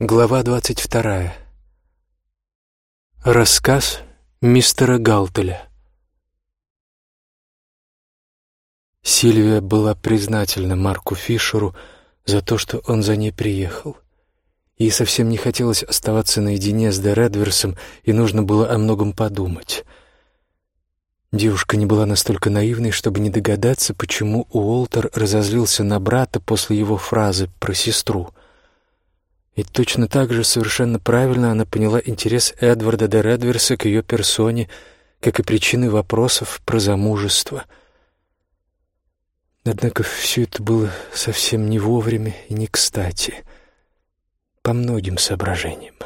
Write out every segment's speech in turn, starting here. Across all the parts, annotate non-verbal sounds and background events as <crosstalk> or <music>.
Глава двадцать вторая. Рассказ мистера Галтеля. Сильвия была признательна Марку Фишеру за то, что он за ней приехал. Ей совсем не хотелось оставаться наедине с Дередверсом, и нужно было о многом подумать. Девушка не была настолько наивной, чтобы не догадаться, почему Уолтер разозлился на брата после его фразы про сестру — и точно так же совершенно правильно она поняла интерес Эдварда де Редверса к ее персоне, как и причины вопросов про замужество. Однако все это было совсем не вовремя и не кстати, по многим соображениям.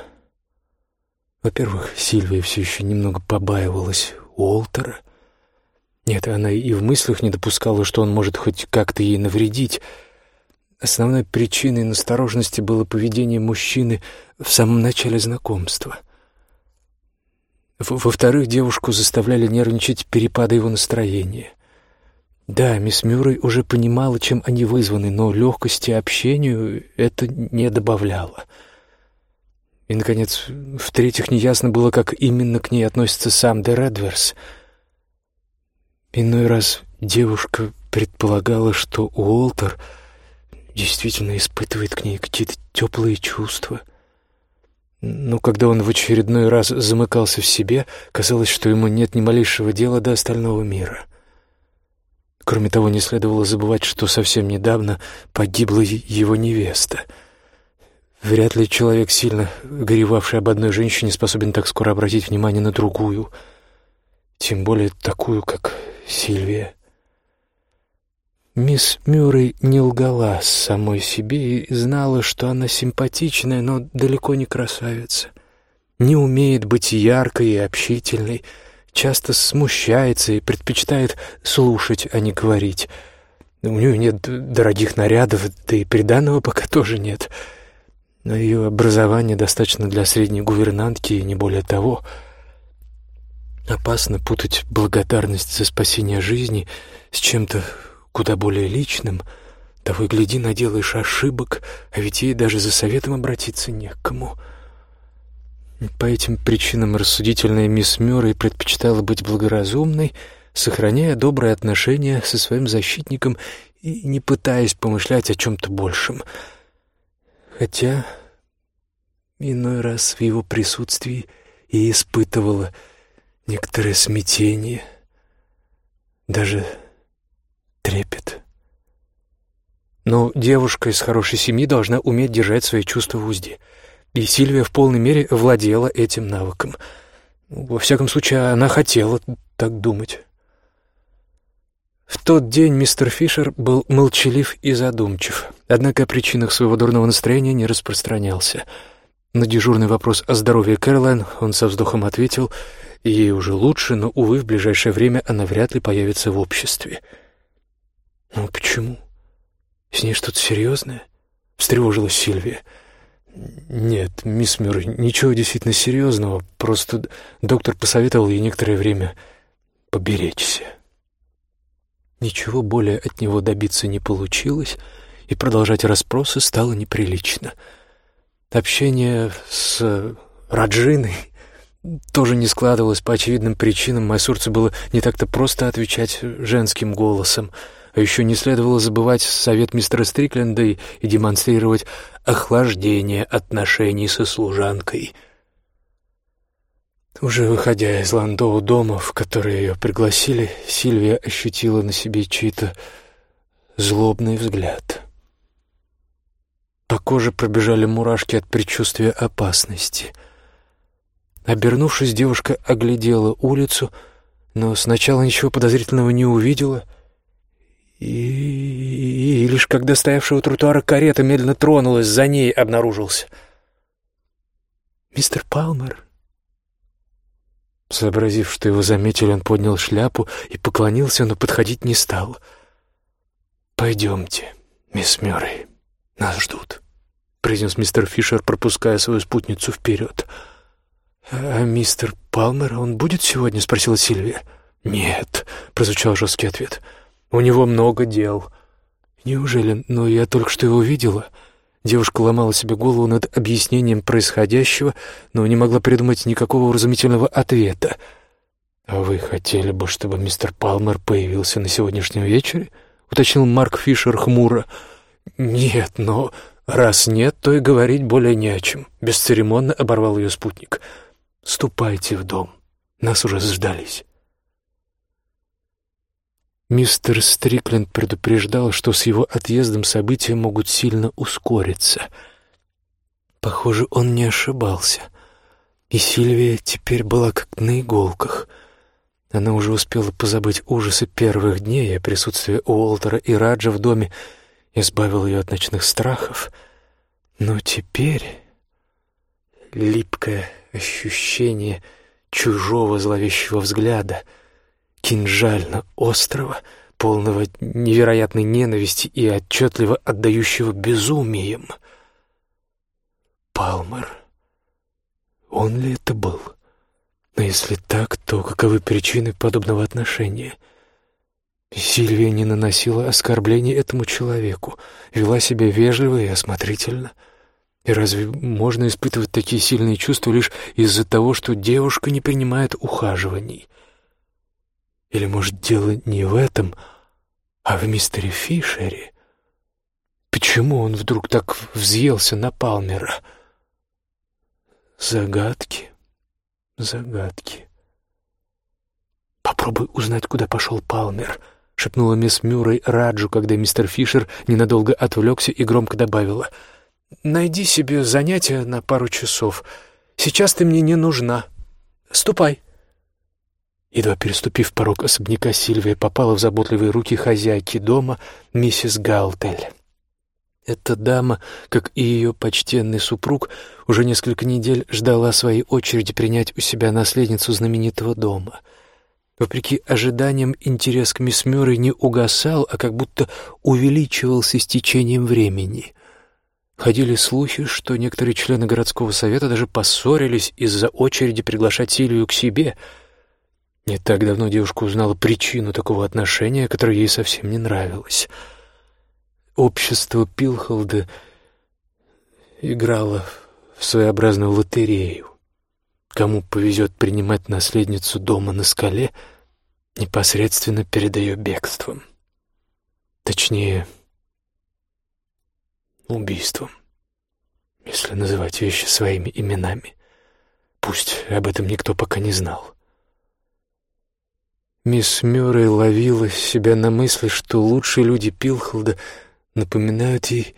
Во-первых, Сильвия все еще немного побаивалась Уолтера. Нет, она и в мыслях не допускала, что он может хоть как-то ей навредить — Основной причиной настороженности было поведение мужчины в самом начале знакомства. Во-вторых, девушку заставляли нервничать перепады его настроения. Да, мисс Мюррей уже понимала, чем они вызваны, но легкости общению это не добавляло. И, наконец, в-третьих, неясно было, как именно к ней относится сам де Редверс. Иной раз девушка предполагала, что Уолтер — действительно испытывает к ней какие-то теплые чувства. Но когда он в очередной раз замыкался в себе, казалось, что ему нет ни малейшего дела до остального мира. Кроме того, не следовало забывать, что совсем недавно погибла его невеста. Вряд ли человек, сильно горевавший об одной женщине, способен так скоро обратить внимание на другую, тем более такую, как Сильвия. Мисс Мюррей не лгала самой себе и знала, что она симпатичная, но далеко не красавица. Не умеет быть яркой и общительной, часто смущается и предпочитает слушать, а не говорить. У нее нет дорогих нарядов, да и приданного пока тоже нет. Но ее образование достаточно для средней гувернантки и не более того. Опасно путать благодарность за спасение жизни с чем-то куда более личным, того и гляди, наделаешь ошибок, а ведь ей даже за советом обратиться не к кому. По этим причинам рассудительная мисс Мюррей предпочитала быть благоразумной, сохраняя добрые отношения со своим защитником и не пытаясь помышлять о чем-то большем. Хотя иной раз в его присутствии и испытывала некоторое смятение, даже трепет. Но девушка из хорошей семьи должна уметь держать свои чувства в узде. И Сильвия в полной мере владела этим навыком. Во всяком случае, она хотела так думать. В тот день мистер Фишер был молчалив и задумчив, однако о причинах своего дурного настроения не распространялся. На дежурный вопрос о здоровье Кэролайн он со вздохом ответил, ей уже лучше, но, увы, в ближайшее время она вряд ли появится в обществе. — «Ну почему? С ней что-то серьезное?» — встревожилась Сильвия. «Нет, мисс Мюррей, ничего действительно серьезного, просто доктор посоветовал ей некоторое время поберечься». Ничего более от него добиться не получилось, и продолжать расспросы стало неприлично. Общение с Раджиной тоже не складывалось по очевидным причинам. Майсурцу было не так-то просто отвечать женским голосом — а еще не следовало забывать совет мистера Стрикленда и, демонстрировать охлаждение отношений со служанкой. Уже выходя из Ландоу дома, в который ее пригласили, Сильвия ощутила на себе чей-то злобный взгляд. По коже пробежали мурашки от предчувствия опасности. Обернувшись, девушка оглядела улицу, но сначала ничего подозрительного не увидела — и, и лишь когда стоявшего у тротуара карета медленно тронулась, за ней обнаружился. «Мистер Палмер?» Сообразив, что его заметили, он поднял шляпу и поклонился, но подходить не стал. «Пойдемте, мисс Мюррей, нас ждут», — произнес мистер Фишер, пропуская свою спутницу вперед. «А мистер Палмер, он будет сегодня?» — спросила Сильвия. «Нет», — прозвучал жесткий ответ. «Нет». У него много дел. Неужели? Но я только что его видела. Девушка ломала себе голову над объяснением происходящего, но не могла придумать никакого уразумительного ответа. «А вы хотели бы, чтобы мистер Палмер появился на сегодняшнем вечере?» — уточнил Марк Фишер хмуро. «Нет, но раз нет, то и говорить более не о чем», — бесцеремонно оборвал ее спутник. «Ступайте в дом. Нас уже заждались». Мистер Стрикленд предупреждал, что с его отъездом события могут сильно ускориться. Похоже, он не ошибался. И Сильвия теперь была как на иголках. Она уже успела позабыть ужасы первых дней, а присутствие Уолтера и Раджа в доме избавило ее от ночных страхов. Но теперь липкое ощущение чужого зловещего взгляда — кинжально острого, полного невероятной ненависти и отчетливо отдающего безумием. Палмер. Он ли это был? Но если так, то каковы причины подобного отношения? Сильвия не наносила оскорблений этому человеку, вела себя вежливо и осмотрительно. И разве можно испытывать такие сильные чувства лишь из-за того, что девушка не принимает ухаживаний? Или, может, дело не в этом, а в мистере Фишере? Почему он вдруг так взъелся на Палмера? Загадки, загадки. «Попробуй узнать, куда пошел Палмер», — шепнула мисс Мюррей Раджу, когда мистер Фишер ненадолго отвлекся и громко добавила. «Найди себе занятие на пару часов. Сейчас ты мне не нужна. Ступай». Едва переступив порог особняка, Сильвия попала в заботливые руки хозяйки дома, миссис Галтель. Эта дама, как и ее почтенный супруг, уже несколько недель ждала своей очереди принять у себя наследницу знаменитого дома. Вопреки ожиданиям, интерес к мисс Мюррей не угасал, а как будто увеличивался с течением времени. Ходили слухи, что некоторые члены городского совета даже поссорились из-за очереди приглашать Сильвию к себе — не так давно девушка узнала причину такого отношения, которое ей совсем не нравилось. Общество Пилхолда играло в своеобразную лотерею. Кому повезет принимать наследницу дома на скале непосредственно перед ее бегством. Точнее, убийством, если называть вещи своими именами. Пусть об этом никто пока не знал. Мисс Мюррей ловила себя на мысли, что лучшие люди Пилхолда напоминают ей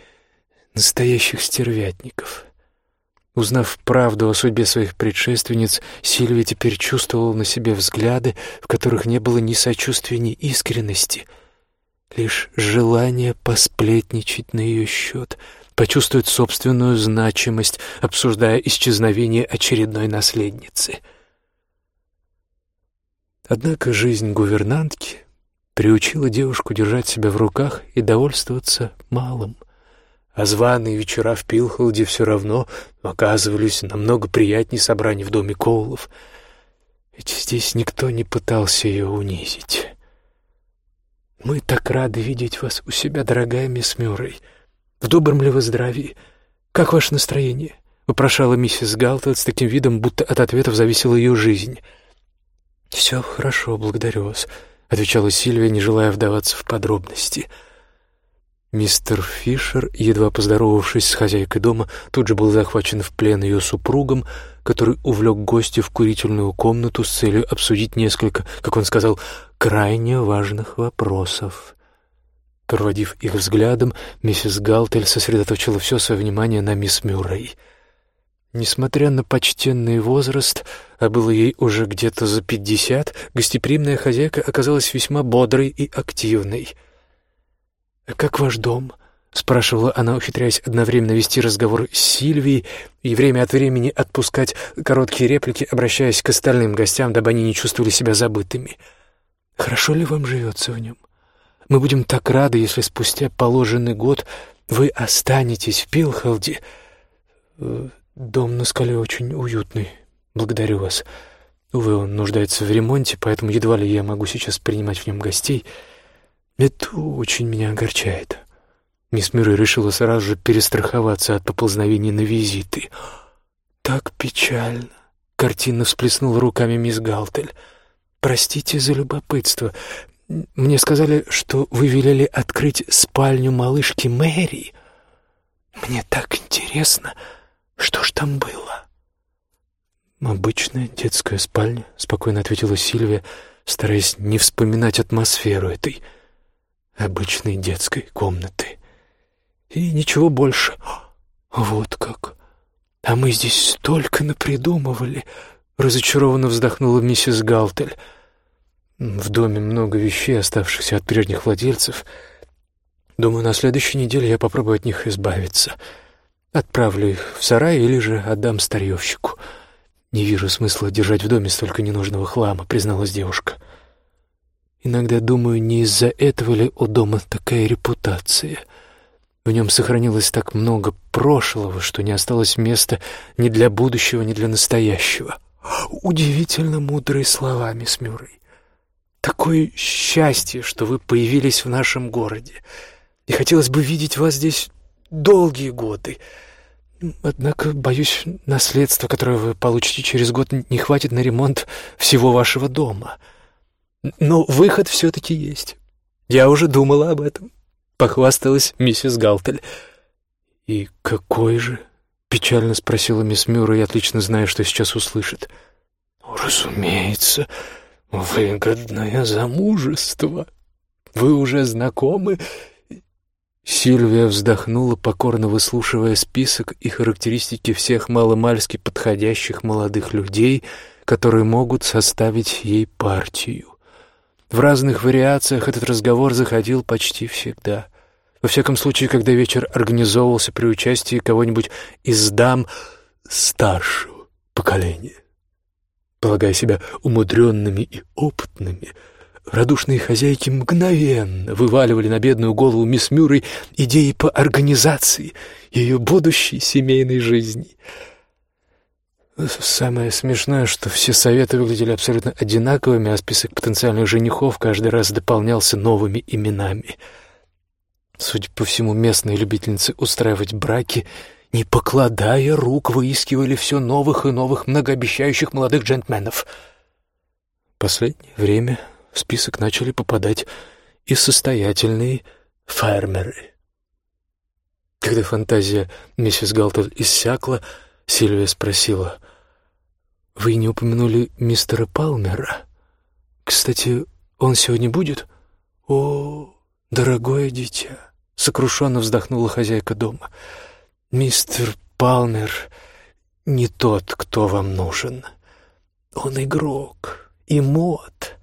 настоящих стервятников. Узнав правду о судьбе своих предшественниц, Сильвия теперь чувствовала на себе взгляды, в которых не было ни сочувствия, ни искренности, лишь желание посплетничать на ее счет, почувствовать собственную значимость, обсуждая исчезновение очередной наследницы — Однако жизнь гувернантки приучила девушку держать себя в руках и довольствоваться малым. А званые вечера в Пилхолде все равно оказывались намного приятнее собраний в доме Коулов. Ведь здесь никто не пытался ее унизить. «Мы так рады видеть вас у себя, дорогая мисс Мюррей. В добром ли вы здравии? Как ваше настроение?» — вопрошала миссис Галтед с таким видом, будто от ответов зависела ее жизнь — «Все хорошо, благодарю вас», — отвечала Сильвия, не желая вдаваться в подробности. Мистер Фишер, едва поздоровавшись с хозяйкой дома, тут же был захвачен в плен ее супругом, который увлек гостя в курительную комнату с целью обсудить несколько, как он сказал, крайне важных вопросов. Проводив их взглядом, миссис Галтель сосредоточила все свое внимание на мисс Мюррей — Несмотря на почтенный возраст, а было ей уже где-то за пятьдесят, гостеприимная хозяйка оказалась весьма бодрой и активной. «Как ваш дом?» — спрашивала она, ухитряясь одновременно вести разговор с Сильвией и время от времени отпускать короткие реплики, обращаясь к остальным гостям, дабы они не чувствовали себя забытыми. «Хорошо ли вам живется в нем? Мы будем так рады, если спустя положенный год вы останетесь в Пилхолде...» «Дом на скале очень уютный. Благодарю вас. Увы, он нуждается в ремонте, поэтому едва ли я могу сейчас принимать в нем гостей. Это очень меня огорчает». Мисс Мюррей решила сразу же перестраховаться от поползновений на визиты. «Так печально!» — картинно всплеснула руками мисс Галтель. «Простите за любопытство. Мне сказали, что вы велели открыть спальню малышки Мэри. Мне так интересно, что ж там было?» «Обычная детская спальня», — спокойно ответила Сильвия, стараясь не вспоминать атмосферу этой обычной детской комнаты. И ничего больше. Вот как. А мы здесь столько напридумывали. Разочарованно вздохнула миссис Галтель. В доме много вещей, оставшихся от прежних владельцев. Думаю, на следующей неделе я попробую от них избавиться. Отправлю их в сарай или же отдам старьевщику. Не вижу смысла держать в доме столько ненужного хлама, призналась девушка. Иногда думаю, не из-за этого ли у дома такая репутация — в нем сохранилось так много прошлого, что не осталось места ни для будущего, ни для настоящего. Удивительно мудрые слова, мисс Мюррей. Такое счастье, что вы появились в нашем городе. И хотелось бы видеть вас здесь долгие годы. Однако, боюсь, наследство, которое вы получите через год, не хватит на ремонт всего вашего дома. Но выход все-таки есть. Я уже думала об этом. — похвасталась миссис Галтель. «И какой же?» — печально спросила мисс Мюррей, отлично зная, что сейчас услышит. «Разумеется, выгодное замужество. Вы уже знакомы?» Сильвия вздохнула, покорно выслушивая список и характеристики всех маломальски подходящих молодых людей, которые могут составить ей партию. В разных вариациях этот разговор заходил почти всегда. Во всяком случае, когда вечер организовывался при участии кого-нибудь из дам старшего поколения. Полагая себя умудренными и опытными, радушные хозяйки мгновенно вываливали на бедную голову мисс Мюррей идеи по организации ее будущей семейной жизни — Самое смешное, что все советы выглядели абсолютно одинаковыми, а список потенциальных женихов каждый раз дополнялся новыми именами. Судя по всему, местные любительницы устраивать браки, не покладая рук, выискивали все новых и новых многообещающих молодых джентльменов. Последнее время в список начали попадать и состоятельные фермеры. Когда фантазия миссис Галтер иссякла, Сильвия спросила, «Вы не упомянули мистера Палмера? Кстати, он сегодня будет?» «О, дорогое дитя!» — сокрушенно вздохнула хозяйка дома. «Мистер Палмер не тот, кто вам нужен. Он игрок и мод.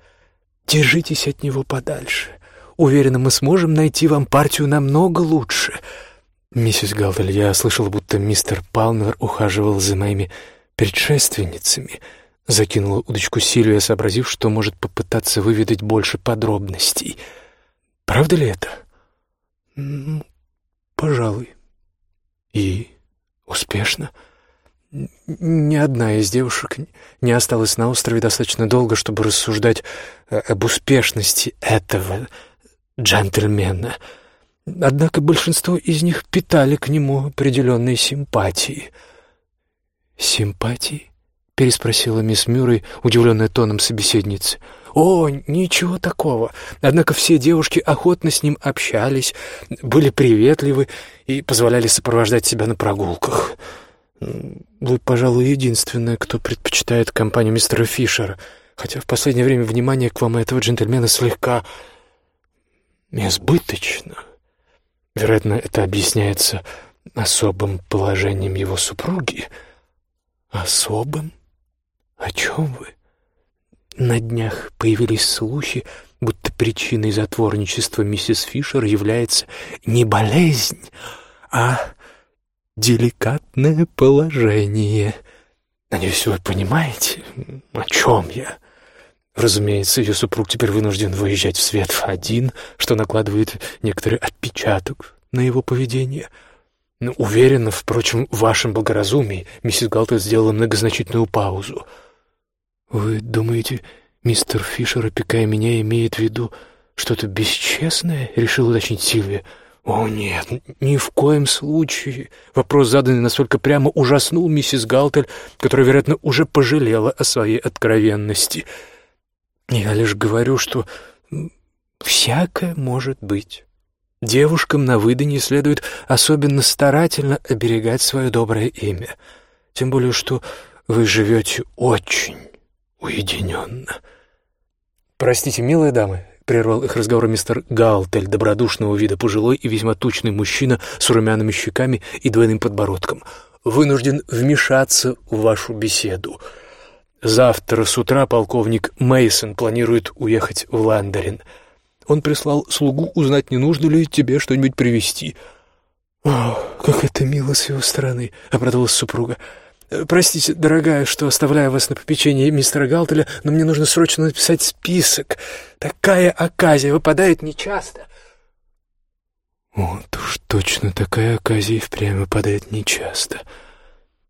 Держитесь от него подальше. Уверена, мы сможем найти вам партию намного лучше». «Миссис Галдаль, я слышал, будто мистер Палмер ухаживал за моими предшественницами», — закинула удочку Сильвия, сообразив, что может попытаться выведать больше подробностей. «Правда ли это?» «Пожалуй». «И успешно?» Ни одна из девушек не осталась на острове достаточно долго, чтобы рассуждать об успешности этого джентльмена — Однако большинство из них питали к нему определенные симпатии. «Симпатии?» — переспросила мисс Мюррей, удивленная тоном собеседницы. «О, ничего такого. Однако все девушки охотно с ним общались, были приветливы и позволяли сопровождать себя на прогулках. Вы, пожалуй, единственная, кто предпочитает компанию мистера Фишера, хотя в последнее время внимание к вам этого джентльмена слегка избыточно». Вероятно, это объясняется особым положением его супруги. Особым? О чем вы? На днях появились слухи, будто причиной затворничества миссис Фишер является не болезнь, а деликатное положение. Надеюсь, вы понимаете, о чем я? Разумеется, ее супруг теперь вынужден выезжать в свет один, что накладывает некоторый отпечаток на его поведение. Но ну, уверена, впрочем, в вашем благоразумии миссис Галтер сделала многозначительную паузу. «Вы думаете, мистер Фишер, опекая меня, имеет в виду что-то бесчестное?» — решил уточнить Сильвия. «О, нет, ни в коем случае!» Вопрос, заданный настолько прямо, ужаснул миссис Галтель, которая, вероятно, уже пожалела о своей откровенности. «Я лишь говорю, что всякое может быть. Девушкам на выданье следует особенно старательно оберегать свое доброе имя, тем более что вы живете очень уединенно». «Простите, милые дамы, прервал их разговор мистер Галтель, добродушного вида пожилой и весьма тучный мужчина с румяными щеками и двойным подбородком. «Вынужден вмешаться в вашу беседу. Завтра с утра полковник Мейсон планирует уехать в Ландерин. Он прислал слугу узнать, не нужно ли тебе что-нибудь привезти». «О, как это мило с его стороны!» — обрадовалась супруга. «Простите, дорогая, что оставляю вас на попечении мистера Галтеля, но мне нужно срочно написать список. Такая оказия выпадает нечасто». Вот уж точно такая оказия впрямь выпадает нечасто.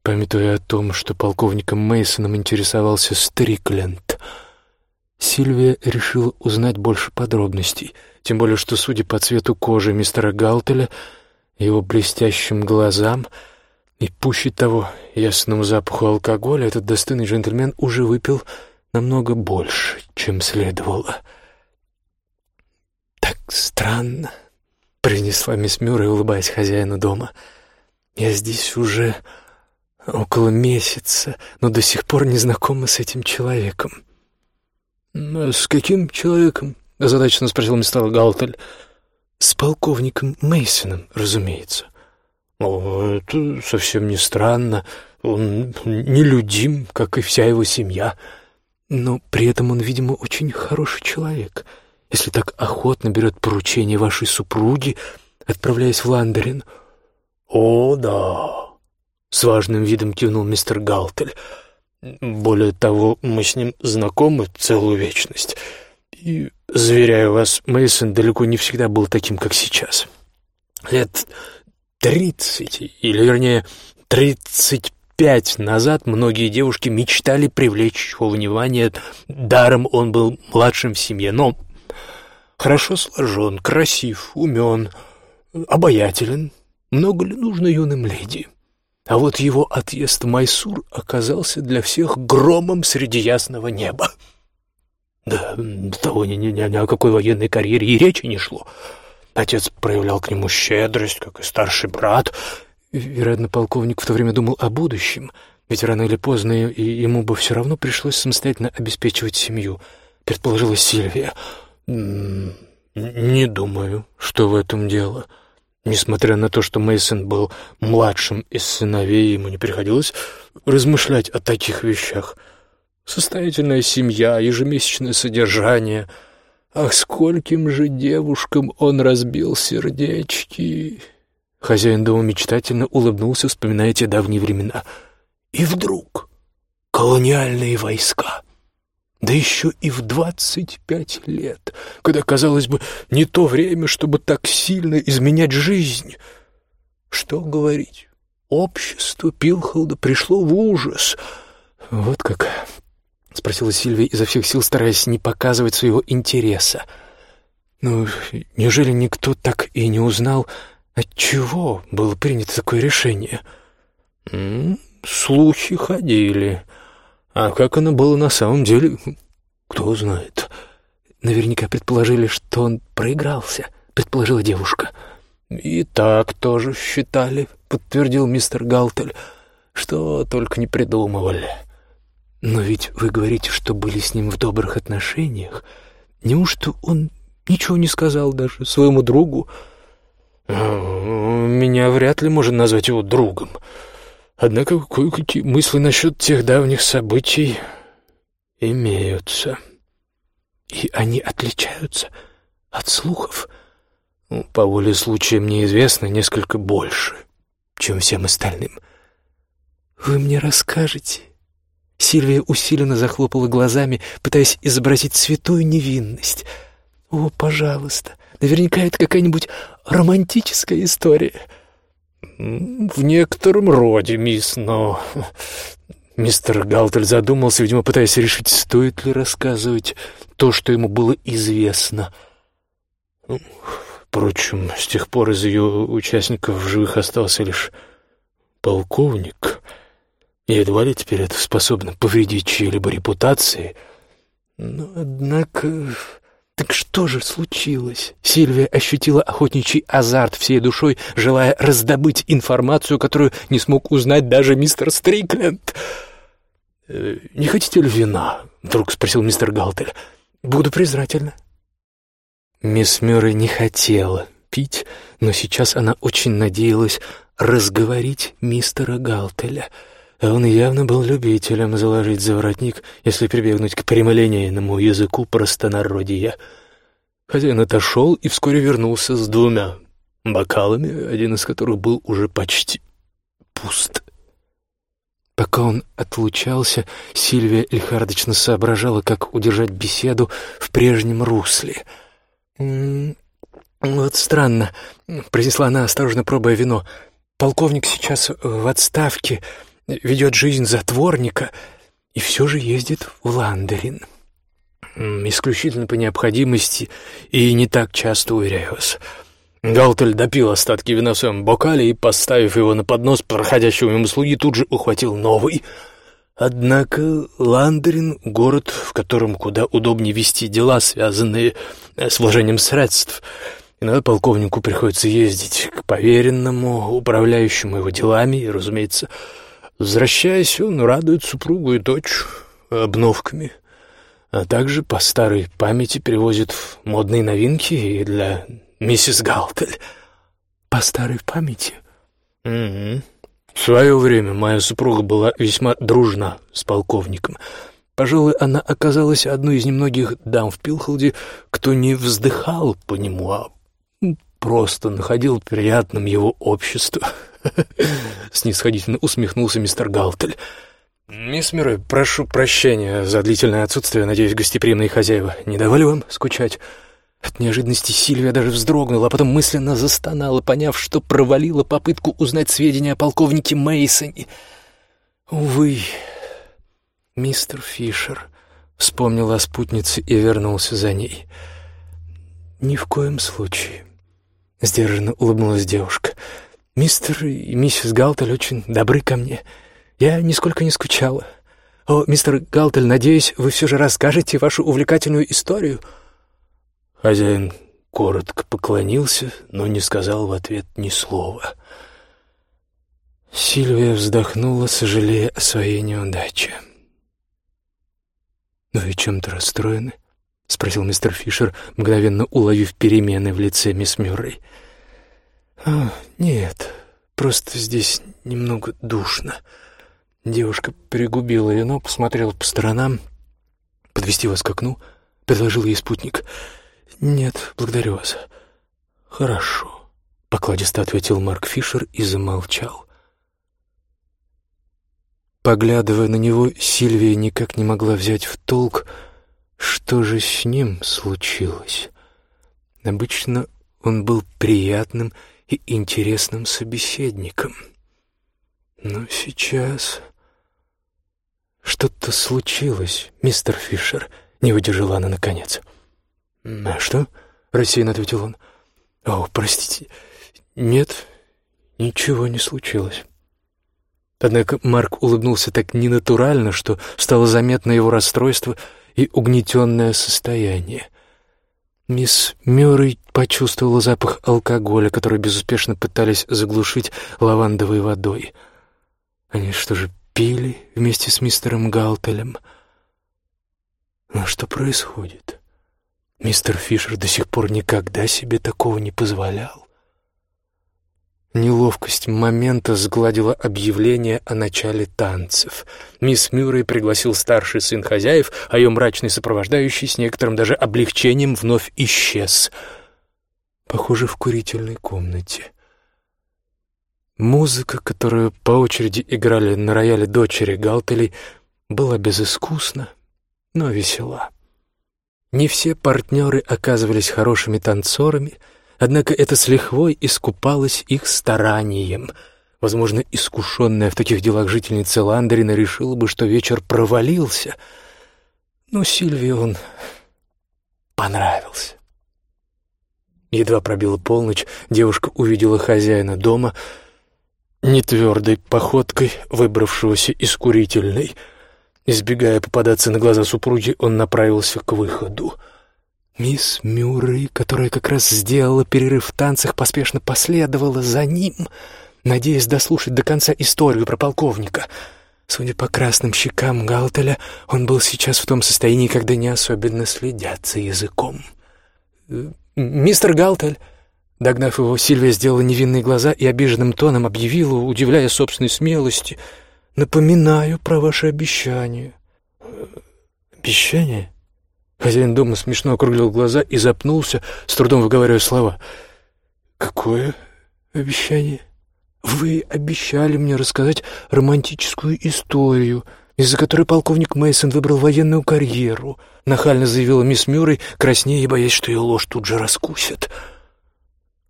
Памятуя о том, что полковником Мейсоном интересовался Стрикленд, Сильвия решила узнать больше подробностей, тем более что, судя по цвету кожи мистера Галтеля, его блестящим глазам — и пуще того, ясному запаху алкоголя, этот достойный джентльмен уже выпил намного больше, чем следовало. «Так странно», — принесла мисс Мюррей, улыбаясь хозяину дома. «Я здесь уже около месяца, но до сих пор не знакома с этим человеком». «А «С каким человеком?» — озадаченно спросил мистер Галтель. «С полковником Мейсоном, разумеется». О, это совсем не странно. Он нелюдим, как и вся его семья. Но при этом он, видимо, очень хороший человек. Если так охотно берет поручение вашей супруги, отправляясь в Ландерин. О, да. С важным видом кивнул мистер Галтель. Более того, мы с ним знакомы целую вечность. И, заверяю вас, Мейсон далеко не всегда был таким, как сейчас. Лет тридцать, или вернее тридцать пять назад многие девушки мечтали привлечь его внимание, даром он был младшим в семье, но хорошо сложен, красив, умен, обаятелен. Много ли нужно юным леди? А вот его отъезд в Майсур оказался для всех громом среди ясного неба. Да, до того ни, ни, ни о какой военной карьере и речи не шло. Отец проявлял к нему щедрость, как и старший брат. Вероятно, полковник в то время думал о будущем, ведь рано или поздно ему бы все равно пришлось самостоятельно обеспечивать семью, предположила Сильвия. «Не думаю, что в этом дело. Несмотря на то, что Мейсон был младшим из сыновей, ему не приходилось размышлять о таких вещах. Состоятельная семья, ежемесячное содержание — Ах, скольким же девушкам он разбил сердечки!» Хозяин дома мечтательно улыбнулся, вспоминая те давние времена. И вдруг колониальные войска. Да еще и в двадцать пять лет, когда, казалось бы, не то время, чтобы так сильно изменять жизнь. Что говорить? Общество Пилхолда пришло в ужас. Вот как — спросила Сильвия изо всех сил, стараясь не показывать своего интереса. «Ну, неужели никто так и не узнал, от чего было принято такое решение?» М -м, «Слухи ходили. А как оно было на самом деле, кто знает. Наверняка предположили, что он проигрался», — предположила девушка. «И так тоже считали», — подтвердил мистер Галтель. «Что только не придумывали». Но ведь вы говорите, что были с ним в добрых отношениях. Неужто он ничего не сказал даже своему другу? Меня вряд ли можно назвать его другом. Однако кое-какие мысли насчет тех давних событий имеются. И они отличаются от слухов. По воле случая мне известно несколько больше, чем всем остальным. Вы мне расскажете? Сильвия усиленно захлопала глазами, пытаясь изобразить святую невинность. «О, пожалуйста, наверняка это какая-нибудь романтическая история». «В некотором роде, мисс, но...» Мистер Галтель задумался, видимо, пытаясь решить, стоит ли рассказывать то, что ему было известно. Впрочем, с тех пор из ее участников в живых остался лишь полковник. И едва ли теперь это способно повредить чьей-либо репутации. Но, однако... Так что же случилось? Сильвия ощутила охотничий азарт всей душой, желая раздобыть информацию, которую не смог узнать даже мистер Стрикленд. «Э, «Не хотите ли вина?» — вдруг спросил мистер Галтель. «Буду признательна». Мисс Мюррей не хотела пить, но сейчас она очень надеялась разговорить мистера Галтеля. Он явно был любителем заложить за воротник, если прибегнуть к прямолинейному языку простонародья. Хозяин отошел и вскоре вернулся с двумя бокалами, один из которых был уже почти пуст. Пока он отлучался, Сильвия лихорадочно соображала, как удержать беседу в прежнем русле — «Вот странно», — произнесла она, осторожно пробуя вино. «Полковник сейчас в отставке, ведет жизнь затворника и все же ездит в Ландерин. Исключительно по необходимости и не так часто, уверяю вас». Галтель допил остатки вина в своем бокале и, поставив его на поднос проходящего мимо слуги, тут же ухватил новый — Однако Ландерин — город, в котором куда удобнее вести дела, связанные э, с вложением средств. Иногда полковнику приходится ездить к поверенному, управляющему его делами, и, разумеется, возвращаясь, он радует супругу и дочь обновками, а также по старой памяти привозит модные новинки и для миссис Галтель. По старой памяти? Угу. В свое время моя супруга была весьма дружна с полковником. Пожалуй, она оказалась одной из немногих дам в Пилхолде, кто не вздыхал по нему, а просто находил приятным его общество. <laughs> Снисходительно усмехнулся мистер Галтель. «Мисс Мирой, прошу прощения за длительное отсутствие. Надеюсь, гостеприимные хозяева не давали вам скучать?» От неожиданности Сильвия даже вздрогнула, а потом мысленно застонала, поняв, что провалила попытку узнать сведения о полковнике Мейсоне. Увы, мистер Фишер вспомнил о спутнице и вернулся за ней. «Ни в коем случае», — сдержанно улыбнулась девушка. «Мистер и миссис Галтель очень добры ко мне. Я нисколько не скучала. О, мистер Галтель, надеюсь, вы все же расскажете вашу увлекательную историю». Хозяин коротко поклонился, но не сказал в ответ ни слова. Сильвия вздохнула, сожалея о своей неудаче. «Ну и чем-то расстроены?» — спросил мистер Фишер, мгновенно уловив перемены в лице мисс Мюррей. «А, нет, просто здесь немного душно». Девушка пригубила вино, посмотрела по сторонам. «Подвести вас к окну?» — предложил ей спутник. «Нет, благодарю вас». «Хорошо», — покладисто ответил Марк Фишер и замолчал. Поглядывая на него, Сильвия никак не могла взять в толк, что же с ним случилось. Обычно он был приятным и интересным собеседником. Но сейчас... «Что-то случилось, мистер Фишер», — не выдержала она наконец. «А что?» — рассеянно ответил он. «О, простите. Нет, ничего не случилось». Однако Марк улыбнулся так ненатурально, что стало заметно его расстройство и угнетенное состояние. Мисс Мюррей почувствовала запах алкоголя, который безуспешно пытались заглушить лавандовой водой. Они что же, пили вместе с мистером Галтелем? Но что происходит? Мистер Фишер до сих пор никогда себе такого не позволял. Неловкость момента сгладила объявление о начале танцев. Мисс Мюррей пригласил старший сын хозяев, а ее мрачный сопровождающий с некоторым даже облегчением вновь исчез. Похоже, в курительной комнате. Музыка, которую по очереди играли на рояле дочери Галтелей, была безыскусна, но весела. Не все партнеры оказывались хорошими танцорами, однако это с лихвой искупалось их старанием. Возможно, искушенная в таких делах жительница Ландерина решила бы, что вечер провалился, но Сильвии он понравился. Едва пробила полночь, девушка увидела хозяина дома, нетвердой походкой, выбравшегося из курительной. Избегая попадаться на глаза супруги, он направился к выходу. Мисс Мюррей, которая как раз сделала перерыв в танцах, поспешно последовала за ним, надеясь дослушать до конца историю про полковника. Судя по красным щекам Галтеля, он был сейчас в том состоянии, когда не особенно следят за языком. «Мистер Галтель!» Догнав его, Сильвия сделала невинные глаза и обиженным тоном объявила, удивляя собственной смелости, «Напоминаю про ваше обещание». «Обещание?» Хозяин дома смешно округлил глаза и запнулся, с трудом выговаривая слова. «Какое обещание?» «Вы обещали мне рассказать романтическую историю», из-за которой полковник Мейсон выбрал военную карьеру», — нахально заявила мисс Мюррей, краснея и боясь, что ее ложь тут же раскусят.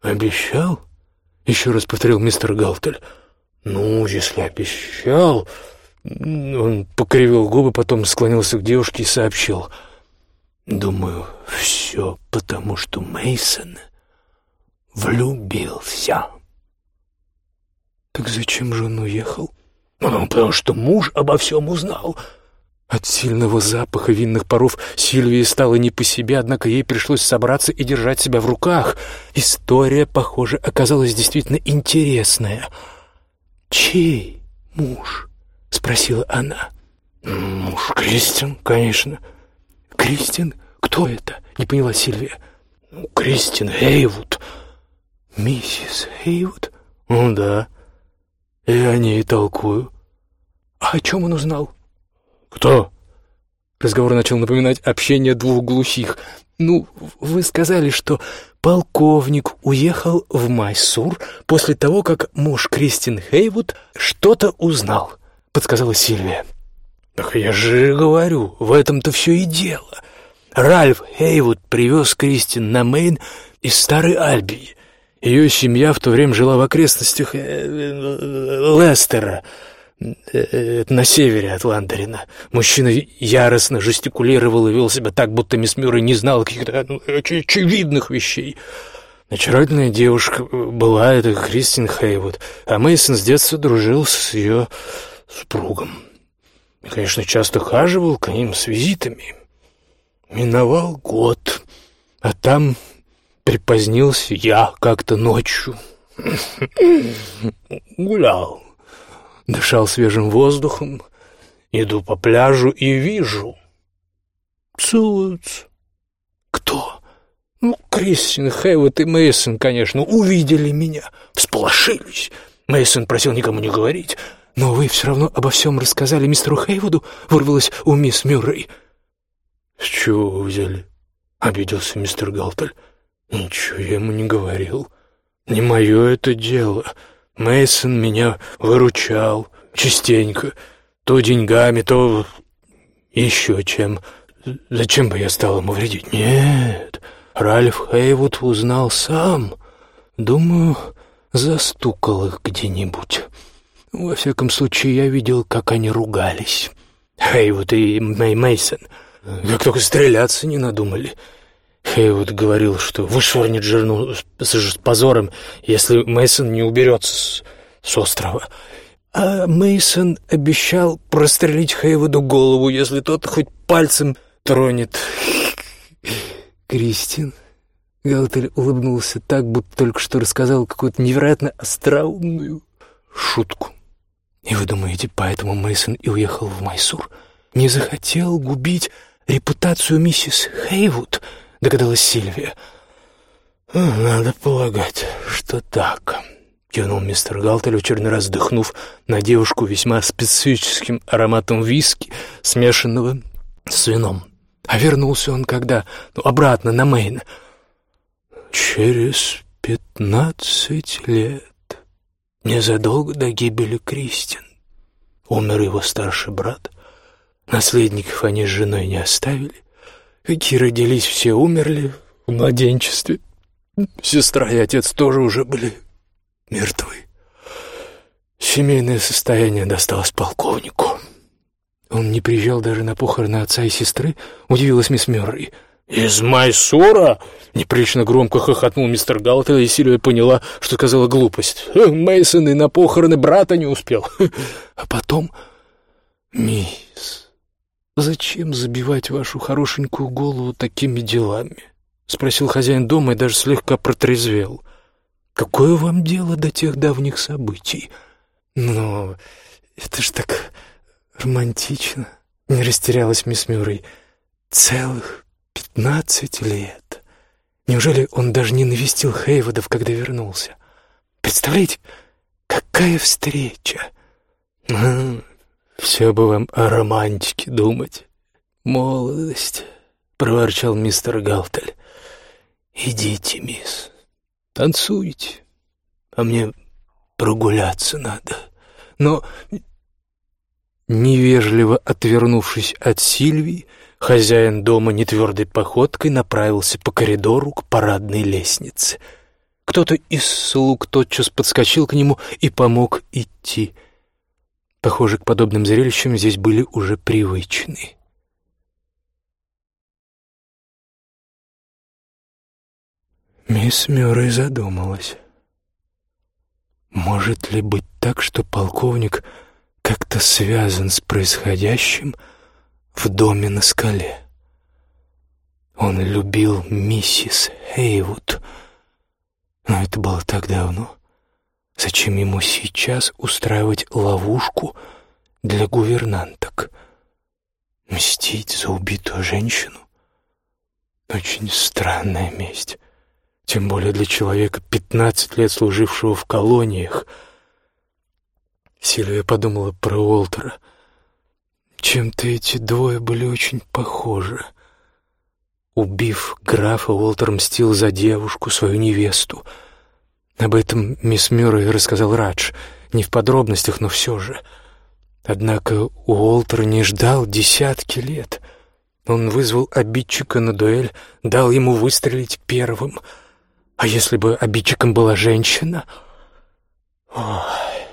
«Обещал?» — еще раз повторил мистер Галтель. «Ну, если обещал...» Он покривил губы, потом склонился к девушке и сообщил. «Думаю, все потому, что Мейсон влюбился». «Так зачем же он уехал?» Ну, потому что муж обо всем узнал. От сильного запаха винных паров Сильвии стало не по себе, однако ей пришлось собраться и держать себя в руках. История, похоже, оказалась действительно интересная. «Чей муж?» — спросила она. «Муж Кристин, конечно». «Кристин? Кто это?» — не поняла Сильвия. «Ну, «Кристин Хейвуд». «Миссис Хейвуд?» «Ну да». Я о ней толкую. А о чем он узнал? Кто? Разговор начал напоминать общение двух глухих. Ну, вы сказали, что полковник уехал в Майсур после того, как муж Кристин Хейвуд что-то узнал, подсказала Сильвия. Так я же говорю, в этом-то все и дело. Ральф Хейвуд привез Кристин на Мейн из Старой Альбии. Ее семья в то время жила в окрестностях э, э, Лестера, э, на севере от Ландерина. Мужчина яростно жестикулировал и вел себя так, будто мисс Мюррей не знала каких-то ну, очевидных вещей. Очаровательная девушка была это Кристин Хейвуд, а Мейсон с детства дружил с ее супругом. И, конечно, часто хаживал к ним с визитами. Миновал год, а там Припозднился я как-то ночью. <coughs> Гулял, дышал свежим воздухом, иду по пляжу и вижу. Целуются. Кто? Ну, Кристин, Хэйвот и Мейсон, конечно, увидели меня, всполошились. Мейсон просил никому не говорить. «Но вы все равно обо всем рассказали мистеру Хейвуду?» — вырвалось у мисс Мюррей. «С чего вы взяли?» — обиделся мистер Галтель. Ничего я ему не говорил. Не мое это дело. Мейсон меня выручал частенько. То деньгами, то еще чем. Зачем бы я стал ему вредить? Нет, Ральф Хейвуд узнал сам. Думаю, застукал их где-нибудь. Во всяком случае, я видел, как они ругались. Хейвуд и Мэй Мейсон. Как только стреляться не надумали. Хейвуд говорил, что вышвырнет жену с, позором, если Мейсон не уберется с, с острова. А Мейсон обещал прострелить Хейвуду голову, если тот хоть пальцем тронет. Кристин Галтель улыбнулся так, будто только что рассказал какую-то невероятно остроумную шутку. И вы думаете, поэтому Мейсон и уехал в Майсур? Не захотел губить репутацию миссис Хейвуд — догадалась Сильвия. «Надо полагать, что так», — кивнул мистер Галтель, очередной раз вдохнув на девушку весьма специфическим ароматом виски, смешанного с вином. А вернулся он когда? Ну, обратно, на Мейн. Через пятнадцать лет, незадолго до гибели Кристин. Умер его старший брат. Наследников они с женой не оставили. Какие родились, все умерли в младенчестве. Сестра и отец тоже уже были мертвы. Семейное состояние досталось полковнику. Он не приезжал даже на похороны отца и сестры, удивилась мисс Мюррей. «Из Майсура?» — неприлично громко хохотнул мистер Галтер, и Сильвия поняла, что сказала глупость. Мейсон и на похороны брата не успел. <laughs> А потом... «Мисс, зачем забивать вашу хорошенькую голову такими делами?» — спросил хозяин дома и даже слегка протрезвел. «Какое вам дело до тех давних событий?» «Но это ж так романтично», — не растерялась мисс Мюррей. «Целых пятнадцать лет. Неужели он даже не навестил Хейводов, когда вернулся? Представляете, какая встреча!» «Все бы вам о романтике думать. Молодость», — проворчал мистер Галтель. «Идите, мисс, танцуйте, а мне прогуляться надо. Но, невежливо отвернувшись от Сильвии, хозяин дома нетвердой походкой направился по коридору к парадной лестнице. Кто-то из слуг тотчас подскочил к нему и помог идти. Похоже, к подобным зрелищам здесь были уже привычны. Мисс Мюррей задумалась. Может ли быть так, что полковник как-то связан с происходящим в доме на скале? Он любил миссис Хейвуд, но это было так давно. Зачем ему сейчас устраивать ловушку для гувернанток? Мстить за убитую женщину? Очень странная месть тем более для человека, пятнадцать лет служившего в колониях. Сильвия подумала про Уолтера. Чем-то эти двое были очень похожи. Убив графа, Уолтер мстил за девушку, свою невесту. Об этом мисс Мюррей рассказал Радж, не в подробностях, но все же. Однако Уолтер не ждал десятки лет. Он вызвал обидчика на дуэль, дал ему выстрелить первым — а если бы обидчиком была женщина? Ой.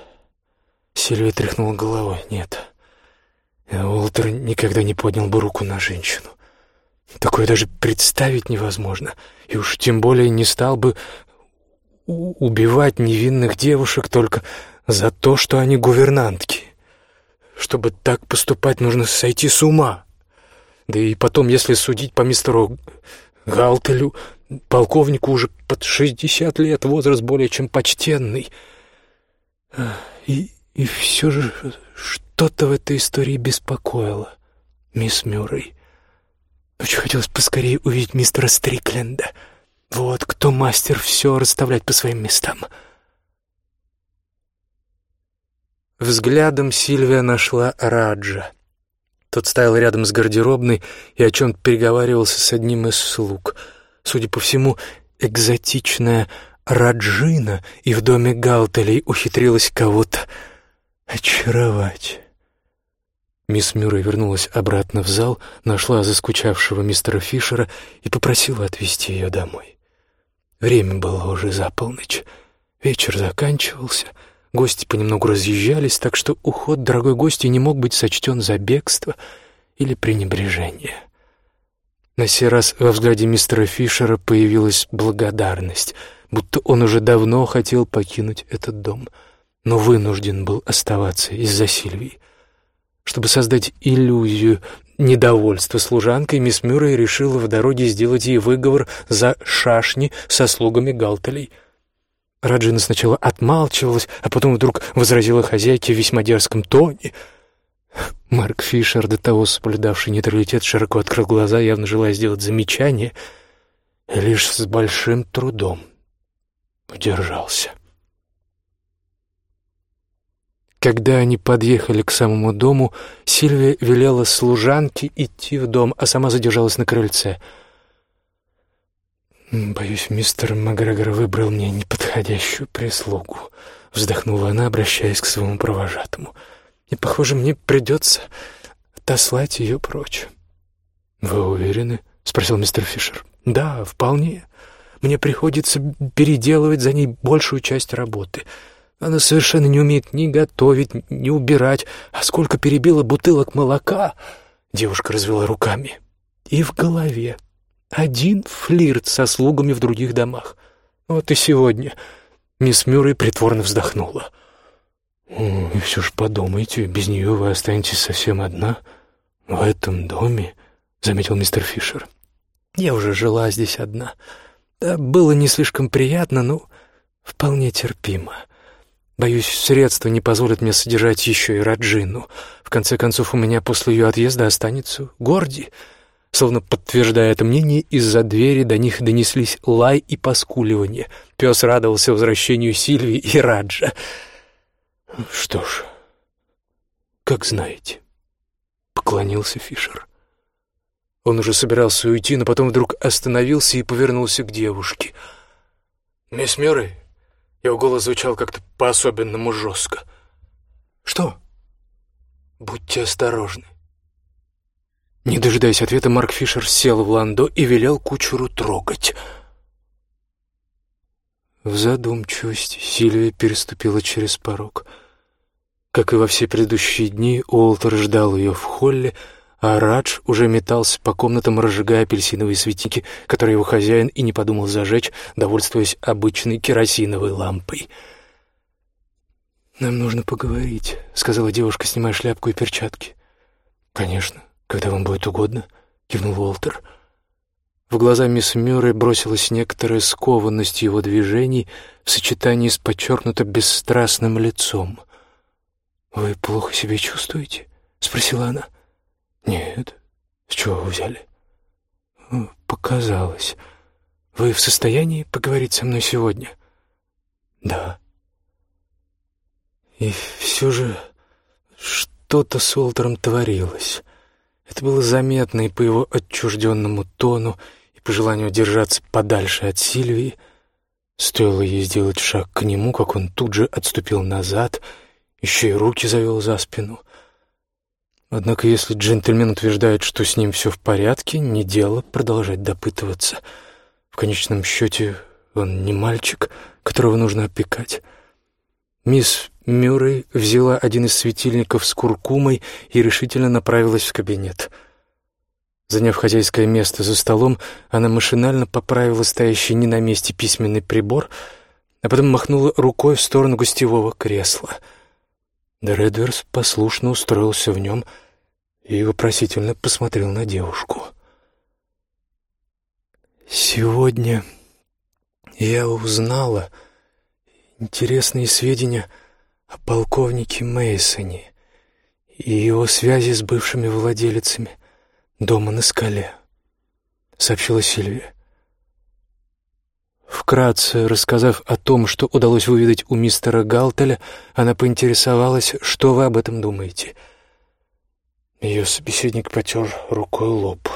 Сильвия тряхнула головой. Нет. Уолтер никогда не поднял бы руку на женщину. Такое даже представить невозможно. И уж тем более не стал бы убивать невинных девушек только за то, что они гувернантки. Чтобы так поступать, нужно сойти с ума. Да и потом, если судить по мистеру Галтелю, Полковнику уже под шестьдесят лет, возраст более чем почтенный. И, и все же что-то в этой истории беспокоило мисс Мюррей. Очень хотелось поскорее увидеть мистера Стрикленда. Вот кто мастер все расставлять по своим местам. Взглядом Сильвия нашла Раджа. Тот стоял рядом с гардеробной и о чем-то переговаривался с одним из слуг — Судя по всему, экзотичная Раджина и в доме Галтелей ухитрилась кого-то очаровать. Мисс Мюррей вернулась обратно в зал, нашла заскучавшего мистера Фишера и попросила отвезти ее домой. Время было уже за полночь, вечер заканчивался, гости понемногу разъезжались, так что уход дорогой гости не мог быть сочтен за бегство или пренебрежение. На сей раз во взгляде мистера Фишера появилась благодарность, будто он уже давно хотел покинуть этот дом, но вынужден был оставаться из-за Сильвии. Чтобы создать иллюзию недовольства служанкой, мисс Мюррей решила в дороге сделать ей выговор за шашни со слугами Галтелей. Раджина сначала отмалчивалась, а потом вдруг возразила хозяйке в весьма дерзком тоне — Марк Фишер, до того соблюдавший нейтралитет, широко открыл глаза, явно желая сделать замечание, лишь с большим трудом удержался. Когда они подъехали к самому дому, Сильвия велела служанке идти в дом, а сама задержалась на крыльце. «Боюсь, мистер Макгрегор выбрал мне неподходящую прислугу», — вздохнула она, обращаясь к своему провожатому. «Боюсь, и, похоже, мне придется отослать ее прочь. «Вы уверены?» — спросил мистер Фишер. «Да, вполне. Мне приходится переделывать за ней большую часть работы. Она совершенно не умеет ни готовить, ни убирать. А сколько перебила бутылок молока!» Девушка развела руками. «И в голове. один флирт со слугами в других домах. Вот и сегодня мисс Мюррей притворно вздохнула. «И все ж подумайте, без нее вы останетесь совсем одна в этом доме», — заметил мистер Фишер. «Я уже жила здесь одна. Да, было не слишком приятно, но вполне терпимо. Боюсь, средства не позволят мне содержать еще и Раджину. В конце концов, у меня после ее отъезда останется Горди». Словно подтверждая это мнение, из-за двери до них донеслись лай и поскуливание. Пес радовался возвращению Сильвии и Раджа. «Что ж, как знаете», — поклонился Фишер. Он уже собирался уйти, но потом вдруг остановился и повернулся к девушке. «Мисс Мюррей?» Его голос звучал как-то по-особенному жестко. «Что?» «Будьте осторожны». Не дожидаясь ответа, Марк Фишер сел в ландо и велел кучеру трогать. В задумчивости Сильвия переступила через порог. Как и во все предыдущие дни, Уолтер ждал ее в холле, а Радж уже метался по комнатам, разжигая апельсиновые светики, которые его хозяин и не подумал зажечь, довольствуясь обычной керосиновой лампой. «Нам нужно поговорить», — сказала девушка, снимая шляпку и перчатки. «Конечно, когда вам будет угодно», — кивнул Уолтер. В глаза мисс Мюррей бросилась некоторая скованность его движений в сочетании с подчеркнуто бесстрастным лицом. «Вы плохо себя чувствуете?» — спросила она. «Нет. С чего вы взяли?» «Показалось. Вы в состоянии поговорить со мной сегодня?» «Да». И все же что-то с Уолтером творилось. Это было заметно и по его отчужденному тону, и по желанию держаться подальше от Сильвии. Стоило ей сделать шаг к нему, как он тут же отступил назад, еще и руки завел за спину. Однако если джентльмен утверждает, что с ним все в порядке, не дело продолжать допытываться. В конечном счете он не мальчик, которого нужно опекать. Мисс Мюррей взяла один из светильников с куркумой и решительно направилась в кабинет. Заняв хозяйское место за столом, она машинально поправила стоящий не на месте письменный прибор, а потом махнула рукой в сторону гостевого кресла. Дредверс послушно устроился в нем и вопросительно посмотрел на девушку. «Сегодня я узнала интересные сведения о полковнике Мейсоне и его связи с бывшими владелицами дома на скале», — сообщила Сильвия. Вкратце рассказав о том, что удалось выведать у мистера Галтеля, она поинтересовалась, что вы об этом думаете. Ее собеседник потер рукой лоб.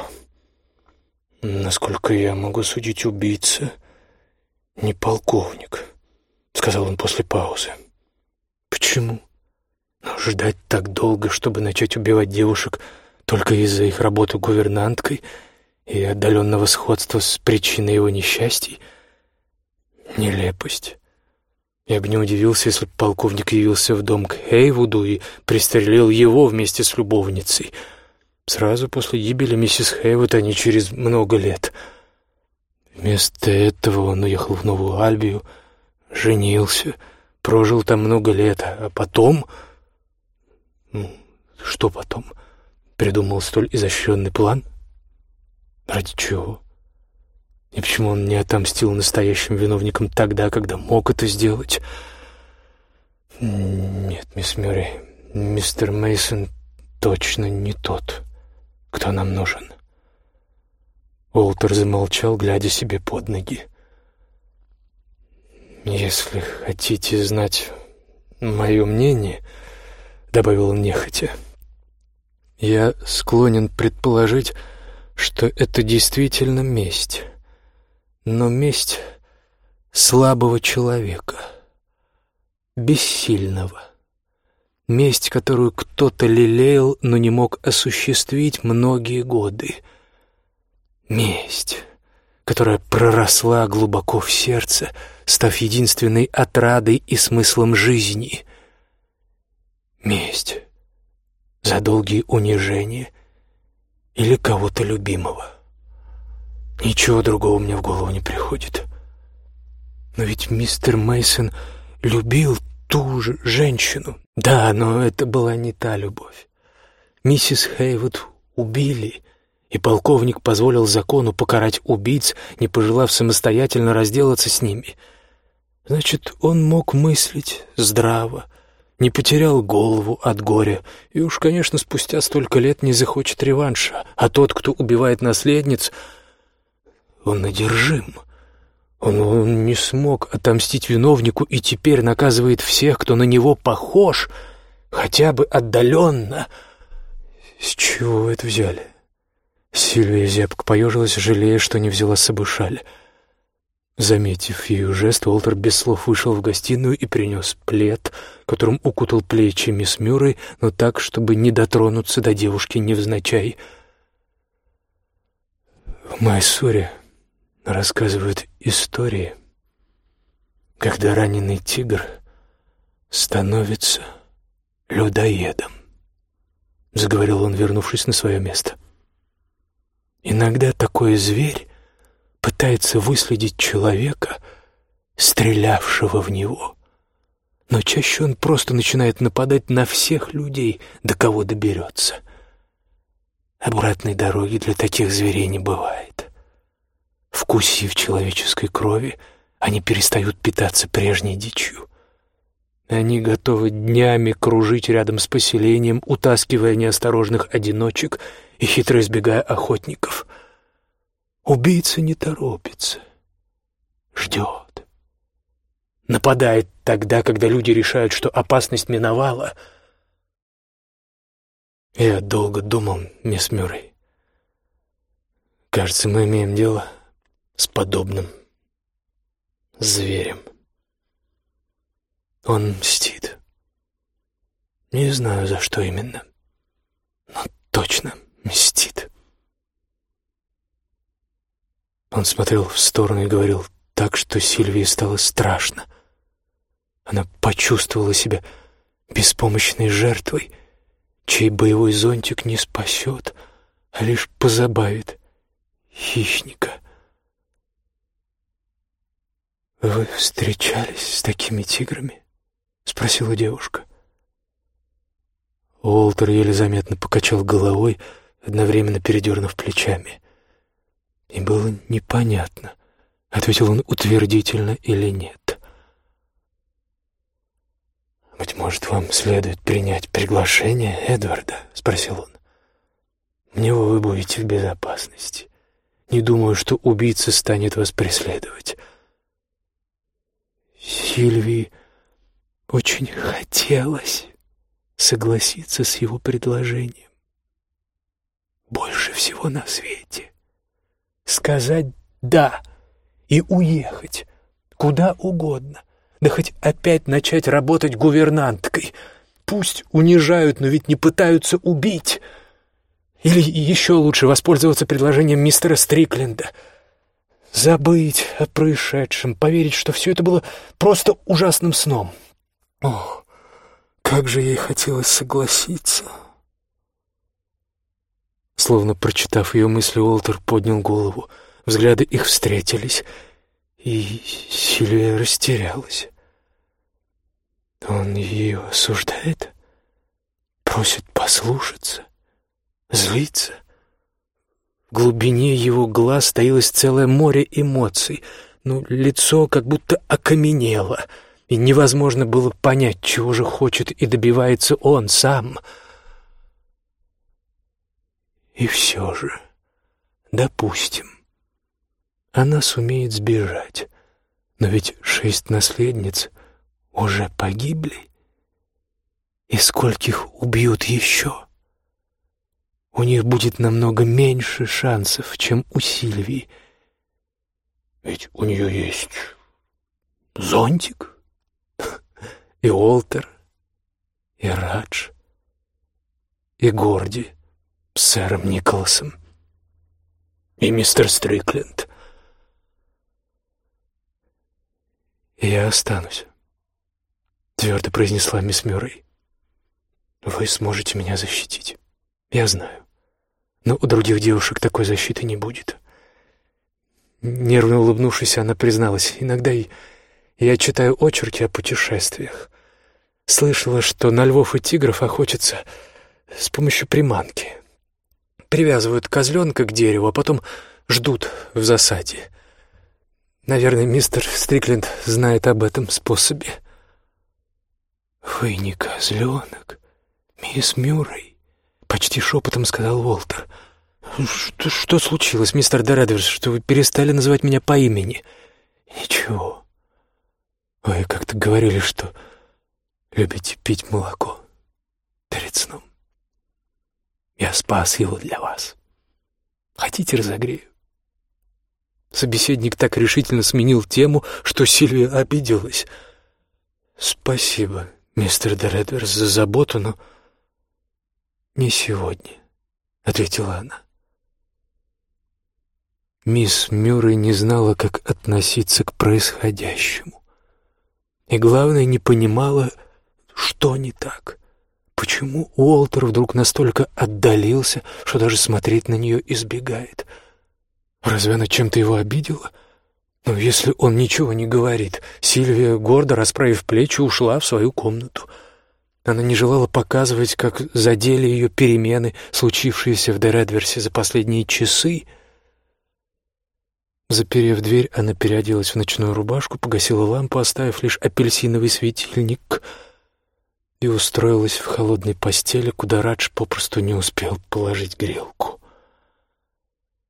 «Насколько я могу судить, убийца не полковник», — сказал он после паузы. «Почему?» Ждать так долго, чтобы начать убивать девушек только из-за их работы гувернанткой и отдаленного сходства с причиной его несчастий — нелепость. Я бы не удивился, если бы полковник явился в дом к Хейвуду и пристрелил его вместе с любовницей. Сразу после гибели миссис Хейвуд, а не через много лет. Вместо этого он уехал в Новую Альбию, женился — Прожил там много лет, а потом... Ну, что потом? Придумал столь изощренный план? Ради чего? И почему он не отомстил настоящим виновникам тогда, когда мог это сделать? Нет, мисс Мюррей, мистер Мейсон точно не тот, кто нам нужен. Уолтер замолчал, глядя себе под ноги. «Если хотите знать мое мнение», — добавил он нехотя, — «я склонен предположить, что это действительно месть, но месть слабого человека, бессильного». Месть, которую кто-то лелеял, но не мог осуществить многие годы. Месть, которая проросла глубоко в сердце, став единственной отрадой и смыслом жизни. Месть за долгие унижения или кого-то любимого. Ничего другого мне в голову не приходит. Но ведь мистер Мейсон любил ту же женщину. Да, но это была не та любовь. Миссис Хейвуд убили, и полковник позволил закону покарать убийц, не пожелав самостоятельно разделаться с ними. Значит, он мог мыслить здраво, не потерял голову от горя, и уж, конечно, спустя столько лет не захочет реванша, а тот, кто убивает наследниц, он одержим. Он, он не смог отомстить виновнику и теперь наказывает всех, кто на него похож, хотя бы отдаленно. С чего вы это взяли? Сильвия зябко поежилась, жалея, что не взяла с собой шаль. Заметив ее жест, Уолтер без слов вышел в гостиную и принес плед, которым укутал плечи мисс Мюррей, но так, чтобы не дотронуться до девушки невзначай. В Майсуре рассказывают истории, когда раненый тигр становится людоедом, — заговорил он, вернувшись на свое место. Иногда такой зверь пытается выследить человека, стрелявшего в него. Но чаще он просто начинает нападать на всех людей, до кого доберется. Обратной дороги для таких зверей не бывает. Вкусив человеческой крови, они перестают питаться прежней дичью. Они готовы днями кружить рядом с поселением, утаскивая неосторожных одиночек и хитро избегая охотников. Убийца не торопится, ждет. Нападает тогда, когда люди решают, что опасность миновала. Я долго думал, мисс Мюррей. Кажется, мы имеем дело с подобным зверем. Он мстит. Не знаю, за что именно, но точно мстит. Он смотрел в сторону и говорил так, что Сильвии стало страшно. Она почувствовала себя беспомощной жертвой, чей боевой зонтик не спасет, а лишь позабавит хищника. «Вы встречались с такими тиграми?» — спросила девушка. Уолтер еле заметно покачал головой, одновременно передернув плечами. И было непонятно, ответил он утвердительно или нет. «Быть может, вам следует принять приглашение Эдварда?» — спросил он. «В него вы будете в безопасности. Не думаю, что убийца станет вас преследовать». Сильвии очень хотелось согласиться с его предложением. Больше всего на свете. Сказать «да» и уехать куда угодно, да хоть опять начать работать гувернанткой. Пусть унижают, но ведь не пытаются убить. Или еще лучше воспользоваться предложением мистера Стрикленда — Забыть о происшедшем, поверить, что все это было просто ужасным сном. Ох, как же ей хотелось согласиться. Словно прочитав ее мысли, Уолтер поднял голову. Взгляды их встретились, и Сильвия растерялась. Он ее осуждает? Просит послушаться? Злиться? Глубине его глаз стоилось целое море эмоций, но лицо как будто окаменело, и невозможно было понять, чего же хочет и добивается он сам. И все же, допустим, она сумеет сбежать, но ведь шесть наследниц уже погибли, и скольких убьют еще? У них будет намного меньше шансов, чем у Сильвии. Ведь у нее есть зонтик, <laughs> и Уолтер, и Радж, и Горди с сэром Николасом, и мистер Стрикленд. «Я останусь», — твердо произнесла мисс Мюррей. «Вы сможете меня защитить, я знаю. Но у других девушек такой защиты не будет. Нервно улыбнувшись, она призналась. «Иногда я читаю очерки о путешествиях. Слышала, что на львов и тигров охотятся с помощью приманки. Привязывают козленка к дереву, а потом ждут в засаде. Наверное, мистер Стрикленд знает об этом способе». «Вы не козленок, мисс Мюррей», — почти шепотом сказал Уолтер. «Что, что случилось, мистер Дорадверс, что вы перестали называть меня по имени?» «Ничего. Вы как-то говорили, что любите пить молоко перед сном. Я спас его для вас. Хотите, разогрею?» Собеседник так решительно сменил тему, что Сильвия обиделась. «Спасибо, мистер Доредверс, за заботу, но не сегодня», — ответила она. Мисс Мюррей не знала, как относиться к происходящему. И, главное, не понимала, что не так. Почему Уолтер вдруг настолько отдалился, что даже смотреть на нее избегает? Разве она чем-то его обидела? Но если он ничего не говорит, Сильвия, гордо расправив плечи, ушла в свою комнату. Она не желала показывать, как задели ее перемены, случившиеся в Дередверсе за последние часы — Заперев дверь, она переоделась в ночную рубашку, погасила лампу, оставив лишь апельсиновый светильник, и устроилась в холодной постели, куда Радж попросту не успел положить грелку.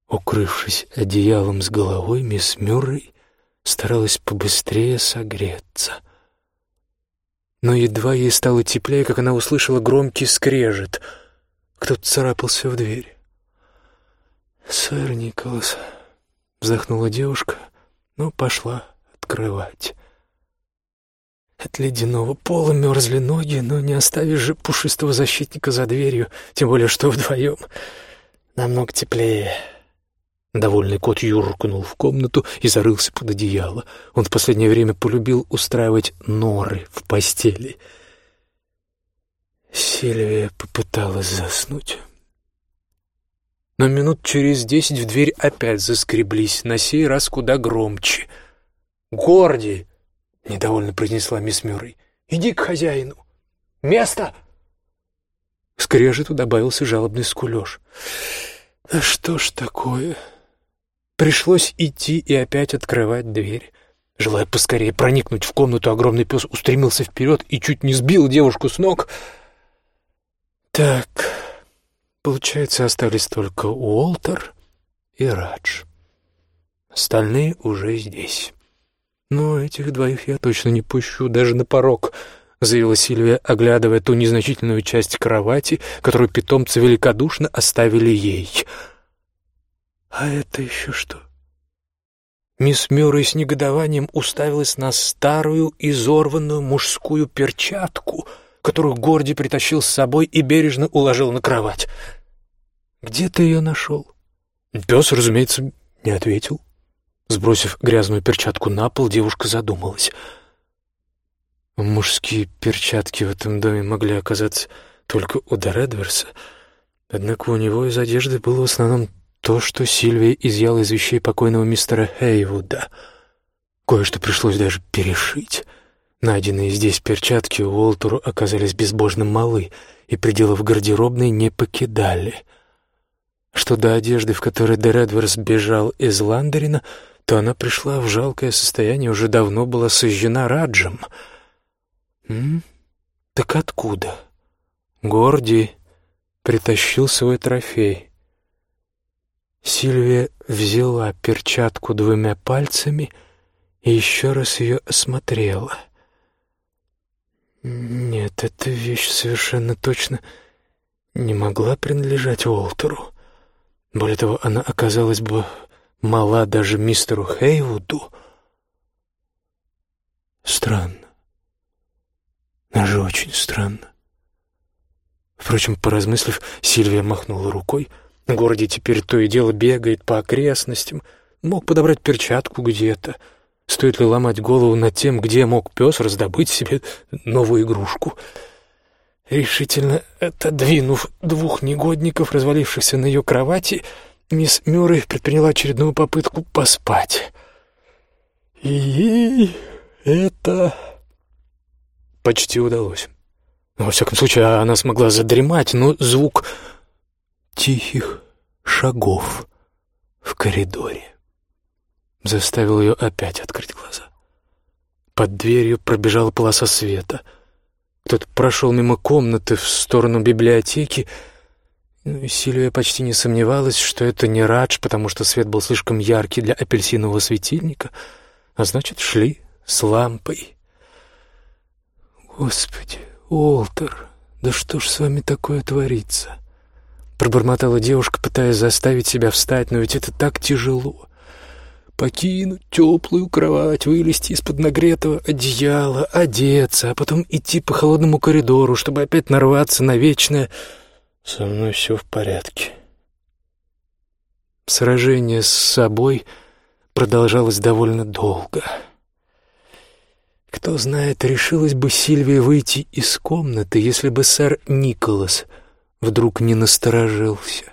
Укрывшись одеялом с головой, мисс Мюррей старалась побыстрее согреться. Но едва ей стало теплее, как она услышала громкий скрежет. Кто-то царапался в дверь. «Сэр Николас», Вздохнула девушка, но пошла открывать. От ледяного пола мерзли ноги, но не оставишь же пушистого защитника за дверью, тем более что вдвоем. Намного теплее. Довольный кот юркнул в комнату и зарылся под одеяло. Он в последнее время полюбил устраивать норы в постели. Сильвия попыталась заснуть. Но минут через десять в дверь опять заскреблись, на сей раз куда громче. «Горди!» — недовольно произнесла мисс Мюррей. «Иди к хозяину! Место!» Скрежету добавился жалобный скулеж. «Да что ж такое?» Пришлось идти и опять открывать дверь. Желая поскорее проникнуть в комнату, огромный пес устремился вперед и чуть не сбил девушку с ног. «Так...» Получается, остались только Уолтер и Радж. Остальные уже здесь. Но этих двоих я точно не пущу даже на порог, заявила Сильвия, оглядывая ту незначительную часть кровати, которую питомцы великодушно оставили ей. А это еще что? Мисс Мюррей с негодованием уставилась на старую изорванную мужскую перчатку — которую Горди притащил с собой и бережно уложил на кровать. «Где ты ее нашел?» Пес, разумеется, не ответил. Сбросив грязную перчатку на пол, девушка задумалась. Мужские перчатки в этом доме могли оказаться только у Доредверса, однако у него из одежды было в основном то, что Сильвия изъяла из вещей покойного мистера Хейвуда. Кое-что пришлось даже перешить — Найденные здесь перчатки Уолтеру оказались безбожно малы и пределов гардеробной не покидали. Что до одежды, в которой Дередверс бежал из Ландерина, то она пришла в жалкое состояние, уже давно была сожжена Раджем. М? Так откуда? Горди притащил свой трофей. Сильвия взяла перчатку двумя пальцами и еще раз ее осмотрела — нет, эта вещь совершенно точно не могла принадлежать Уолтеру. Более того, она оказалась бы мала даже мистеру Хейвуду. Странно. Даже очень странно. Впрочем, поразмыслив, Сильвия махнула рукой. В городе теперь то и дело бегает по окрестностям. Мог подобрать перчатку где-то — Стоит ли ломать голову над тем, где мог пес раздобыть себе новую игрушку? Решительно отодвинув двух негодников, развалившихся на ее кровати, мисс Мюррей предприняла очередную попытку поспать. И это почти удалось. Во всяком случае, она смогла задремать, но звук тихих шагов в коридоре заставил ее опять открыть глаза. Под дверью пробежала полоса света. Кто-то прошел мимо комнаты в сторону библиотеки, ну, Сильвия почти не сомневалась, что это не Радж, потому что свет был слишком яркий для апельсинового светильника, а значит, шли с лампой. «Господи, Уолтер, да что ж с вами такое творится?» Пробормотала девушка, пытаясь заставить себя встать, но ведь это так тяжело. Покинуть теплую кровать, вылезти из-под нагретого одеяла, одеться, а потом идти по холодному коридору, чтобы опять нарваться на вечное «Со мной все в порядке». Сражение с собой продолжалось довольно долго. Кто знает, решилась бы Сильвия выйти из комнаты, если бы сэр Николас вдруг не насторожился.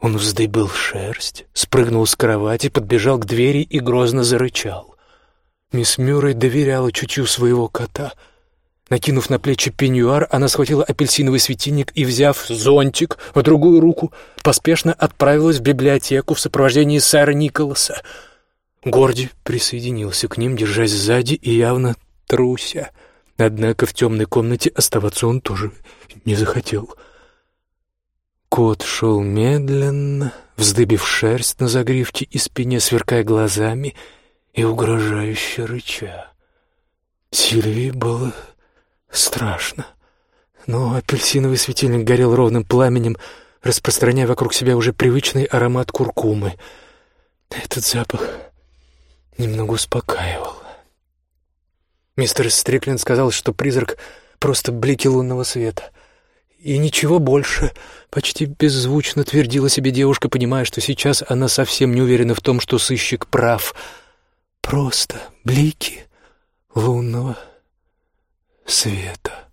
Он вздыбил шерсть, спрыгнул с кровати, подбежал к двери и грозно зарычал. Мисс Мюррей доверяла чутью своего кота. Накинув на плечи пеньюар, она схватила апельсиновый светильник и, взяв зонтик в другую руку, поспешно отправилась в библиотеку в сопровождении сэра Николаса — Горди присоединился к ним, держась сзади и явно труся. Однако в темной комнате оставаться он тоже не захотел. Кот шел медленно, вздыбив шерсть на загривке и спине, сверкая глазами и угрожающе рыча. Сильвии было страшно, но апельсиновый светильник горел ровным пламенем, распространяя вокруг себя уже привычный аромат куркумы. Этот запах немного успокаивал. Мистер Стрикленд сказал, что призрак — просто блики лунного света. И ничего больше. Почти беззвучно твердила себе девушка, понимая, что сейчас она совсем не уверена в том, что сыщик прав. Просто блики лунного света.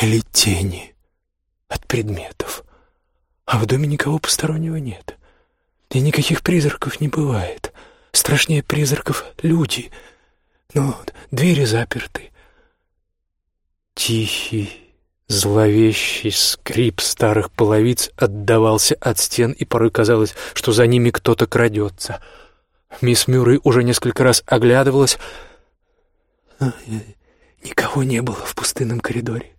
Или тени от предметов. А в доме никого постороннего нет. И никаких призраков не бывает. — Страшнее призраков люди, но двери заперты. Тихий, зловещий скрип старых половиц отдавался от стен, и порой казалось, что за ними кто-то крадется. Мисс Мюррей уже несколько раз оглядывалась. Никого не было в пустынном коридоре.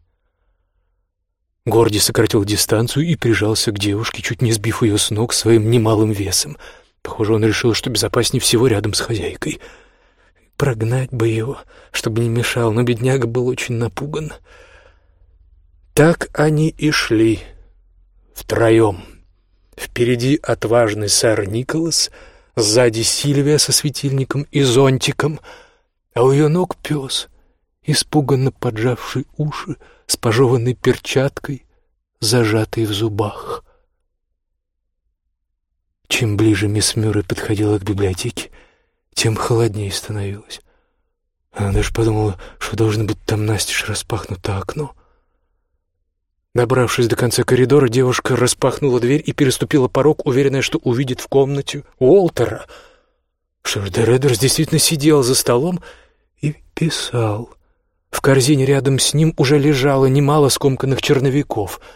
Горди сократил дистанцию и прижался к девушке, чуть не сбив ее с ног своим немалым весом — Похоже, он решил, что безопаснее всего рядом с хозяйкой. Прогнать бы его, чтобы не мешал, но бедняга был очень напуган. Так они и шли втроем. Впереди отважный сэр Николас, сзади Сильвия со светильником и зонтиком, а у ее ног пес, испуганно поджавший уши, с пожеванной перчаткой, зажатой в зубах. Чем ближе мисс Мюррей подходила к библиотеке, тем холоднее становилось. Она даже подумала, что должно быть там настежь распахнуто окно. Добравшись до конца коридора, девушка распахнула дверь и переступила порог, уверенная, что увидит в комнате Уолтера. Что ж, Дередерс действительно сидел за столом и писал. В корзине рядом с ним уже лежало немало скомканных черновиков —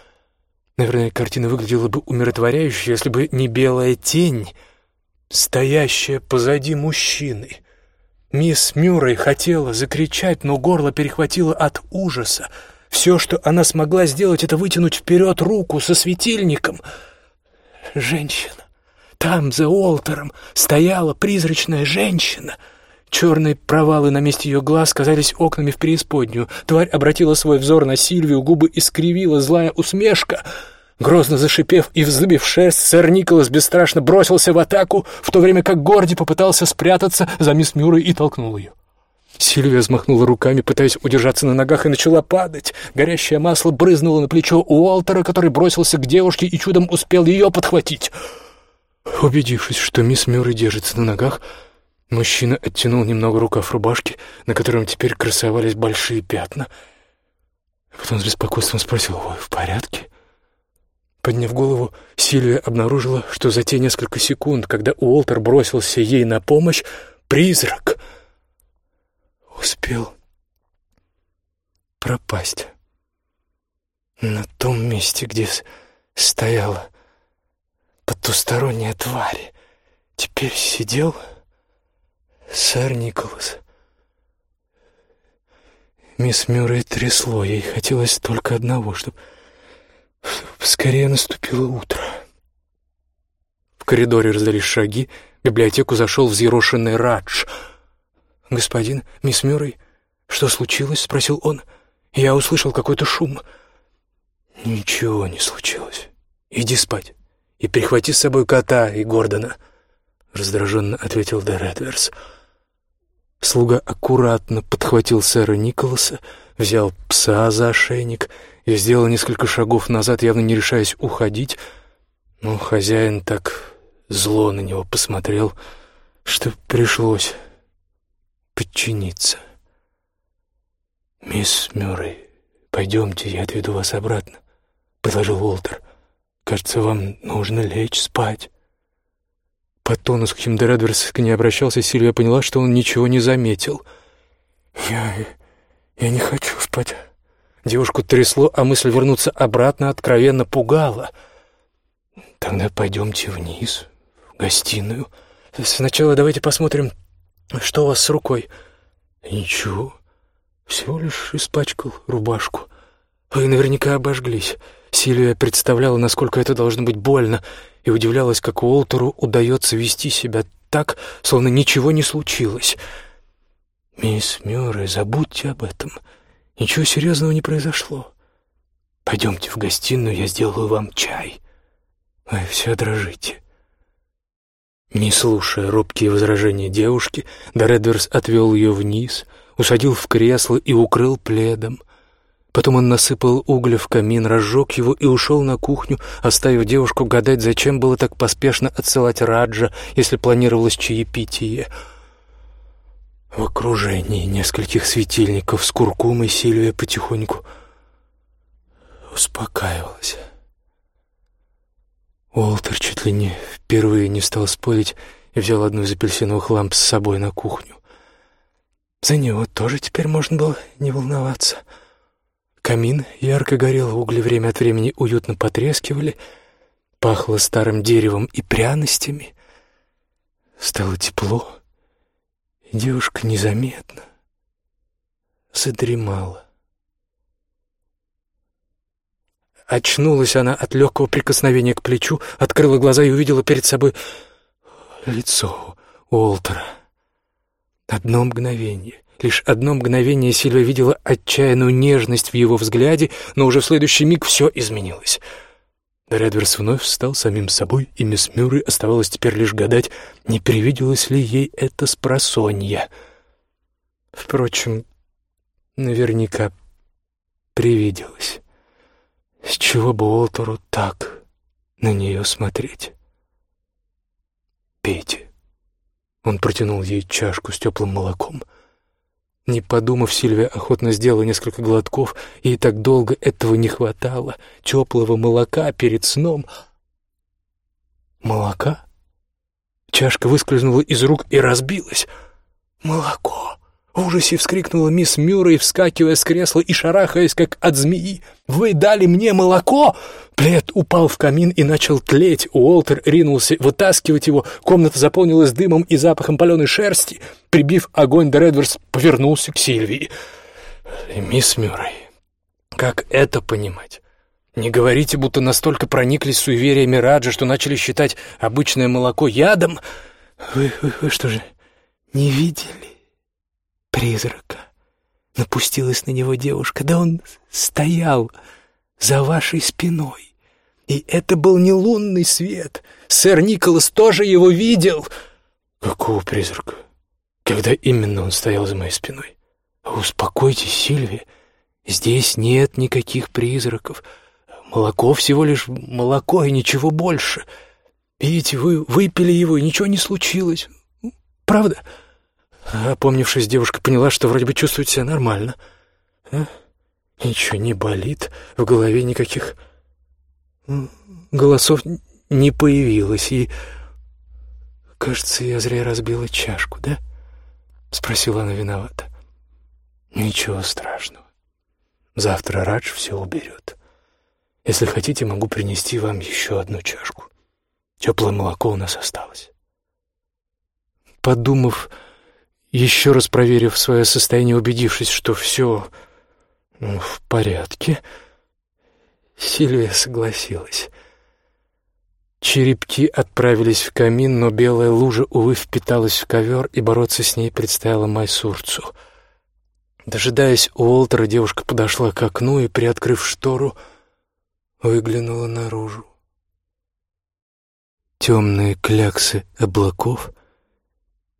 Наверное, картина выглядела бы умиротворяюще, если бы не белая тень, стоящая позади мужчины. Мисс Мюррей хотела закричать, но горло перехватило от ужаса. Все, что она смогла сделать, это вытянуть вперед руку со светильником. Женщина. Там, за Уолтером, стояла призрачная женщина — Черные провалы на месте ее глаз казались окнами в преисподнюю. Тварь обратила свой взор на Сильвию, губы искривила злая усмешка. Грозно зашипев и вздыбив шерсть, сэр Николас бесстрашно бросился в атаку, в то время как Горди попытался спрятаться за мисс Мюррей и толкнул ее. Сильвия взмахнула руками, пытаясь удержаться на ногах, и начала падать. Горящее масло брызнуло на плечо Уолтера, который бросился к девушке и чудом успел ее подхватить. Убедившись, что мисс Мюррей держится на ногах, Мужчина оттянул немного рукав рубашки, на котором теперь красовались большие пятна. Потом с беспокойством спросил, «Вы в порядке?» Подняв голову, Сильвия обнаружила, что за те несколько секунд, когда Уолтер бросился ей на помощь, призрак успел пропасть. На том месте, где стояла потусторонняя тварь, теперь сидел сэр Николас. Мисс Мюррей трясло, ей хотелось только одного, чтобы, чтобы скорее наступило утро. В коридоре раздались шаги, в библиотеку зашел взъерошенный Радж. «Господин, мисс Мюррей, что случилось?» — спросил он. «Я услышал какой-то шум». «Ничего не случилось. Иди спать и прихвати с собой кота и Гордона», — раздраженно ответил Дэр Эдверс. Слуга аккуратно подхватил сэра Николаса, взял пса за ошейник и сделал несколько шагов назад, явно не решаясь уходить, но хозяин так зло на него посмотрел, что пришлось подчиниться. «Мисс Мюррей, пойдемте, я отведу вас обратно», — предложил Уолтер. «Кажется, вам нужно лечь спать». По тону, с каким Дередверс к ней обращался, Сильвия поняла, что он ничего не заметил. «Я... я не хочу спать». Девушку трясло, а мысль вернуться обратно откровенно пугала. «Тогда пойдемте вниз, в гостиную. Сначала давайте посмотрим, что у вас с рукой». «Ничего, всего лишь испачкал рубашку. Вы наверняка обожглись». Сильвия представляла, насколько это должно быть больно, и удивлялась, как Уолтеру удается вести себя так, словно ничего не случилось. «Мисс Мюррей, забудьте об этом. Ничего серьезного не произошло. Пойдемте в гостиную, я сделаю вам чай. Вы все дрожите». Не слушая робкие возражения девушки, Доредверс отвел ее вниз, усадил в кресло и укрыл пледом. Потом он насыпал угля в камин, разжег его и ушел на кухню, оставив девушку гадать, зачем было так поспешно отсылать Раджа, если планировалось чаепитие. В окружении нескольких светильников с куркумой Сильвия потихоньку успокаивалась. Уолтер чуть ли не впервые не стал спорить и взял одну из апельсиновых ламп с собой на кухню. За него тоже теперь можно было не волноваться — Камин ярко горел, угли время от времени уютно потрескивали, пахло старым деревом и пряностями. Стало тепло, и девушка незаметно задремала. Очнулась она от легкого прикосновения к плечу, открыла глаза и увидела перед собой лицо Уолтера. Одно мгновение, Лишь одно мгновение Сильва видела отчаянную нежность в его взгляде, но уже в следующий миг все изменилось. Редверс вновь встал самим собой, и мисс Мюррей оставалось теперь лишь гадать, не привиделось ли ей это спросонья. Впрочем, наверняка привиделось. С чего бы Уолтеру так на нее смотреть? «Пейте». Он протянул ей чашку с теплым молоком — не подумав, Сильвия охотно сделала несколько глотков, ей так долго этого не хватало, теплого молока перед сном. Молока? Чашка выскользнула из рук и разбилась. Молоко! Ужасе вскрикнула мисс Мюррей, вскакивая с кресла и шарахаясь, как от змеи. «Вы дали мне молоко!» Плед упал в камин и начал тлеть. Уолтер ринулся вытаскивать его. Комната заполнилась дымом и запахом паленой шерсти. Прибив огонь, Дередверс повернулся к Сильвии. «Мисс Мюррей, как это понимать? Не говорите, будто настолько прониклись суевериями Раджа, что начали считать обычное молоко ядом? Вы, вы, вы что же, не видели?» Призрака. Напустилась на него девушка. Да он стоял за вашей спиной. И это был не лунный свет. Сэр Николас тоже его видел. Какого призрака? Когда именно он стоял за моей спиной? Успокойтесь, Сильвия. Здесь нет никаких призраков. Молоко всего лишь молоко и ничего больше. Видите, вы выпили его, и ничего не случилось. Правда? — Опомнившись, девушка поняла, что вроде бы чувствует себя нормально. А? Ничего не болит, в голове никаких голосов не появилось, и... «Кажется, я зря разбила чашку, да?» — спросила она виновата. «Ничего страшного. Завтра Радж все уберет. Если хотите, могу принести вам еще одну чашку. Теплое молоко у нас осталось». Подумав, еще раз проверив свое состояние, убедившись, что все ну, в порядке, Сильвия согласилась. Черепки отправились в камин, но белая лужа, увы, впиталась в ковер, и бороться с ней предстояло Майсурцу. Дожидаясь Уолтера, девушка подошла к окну и, приоткрыв штору, выглянула наружу. Темные кляксы облаков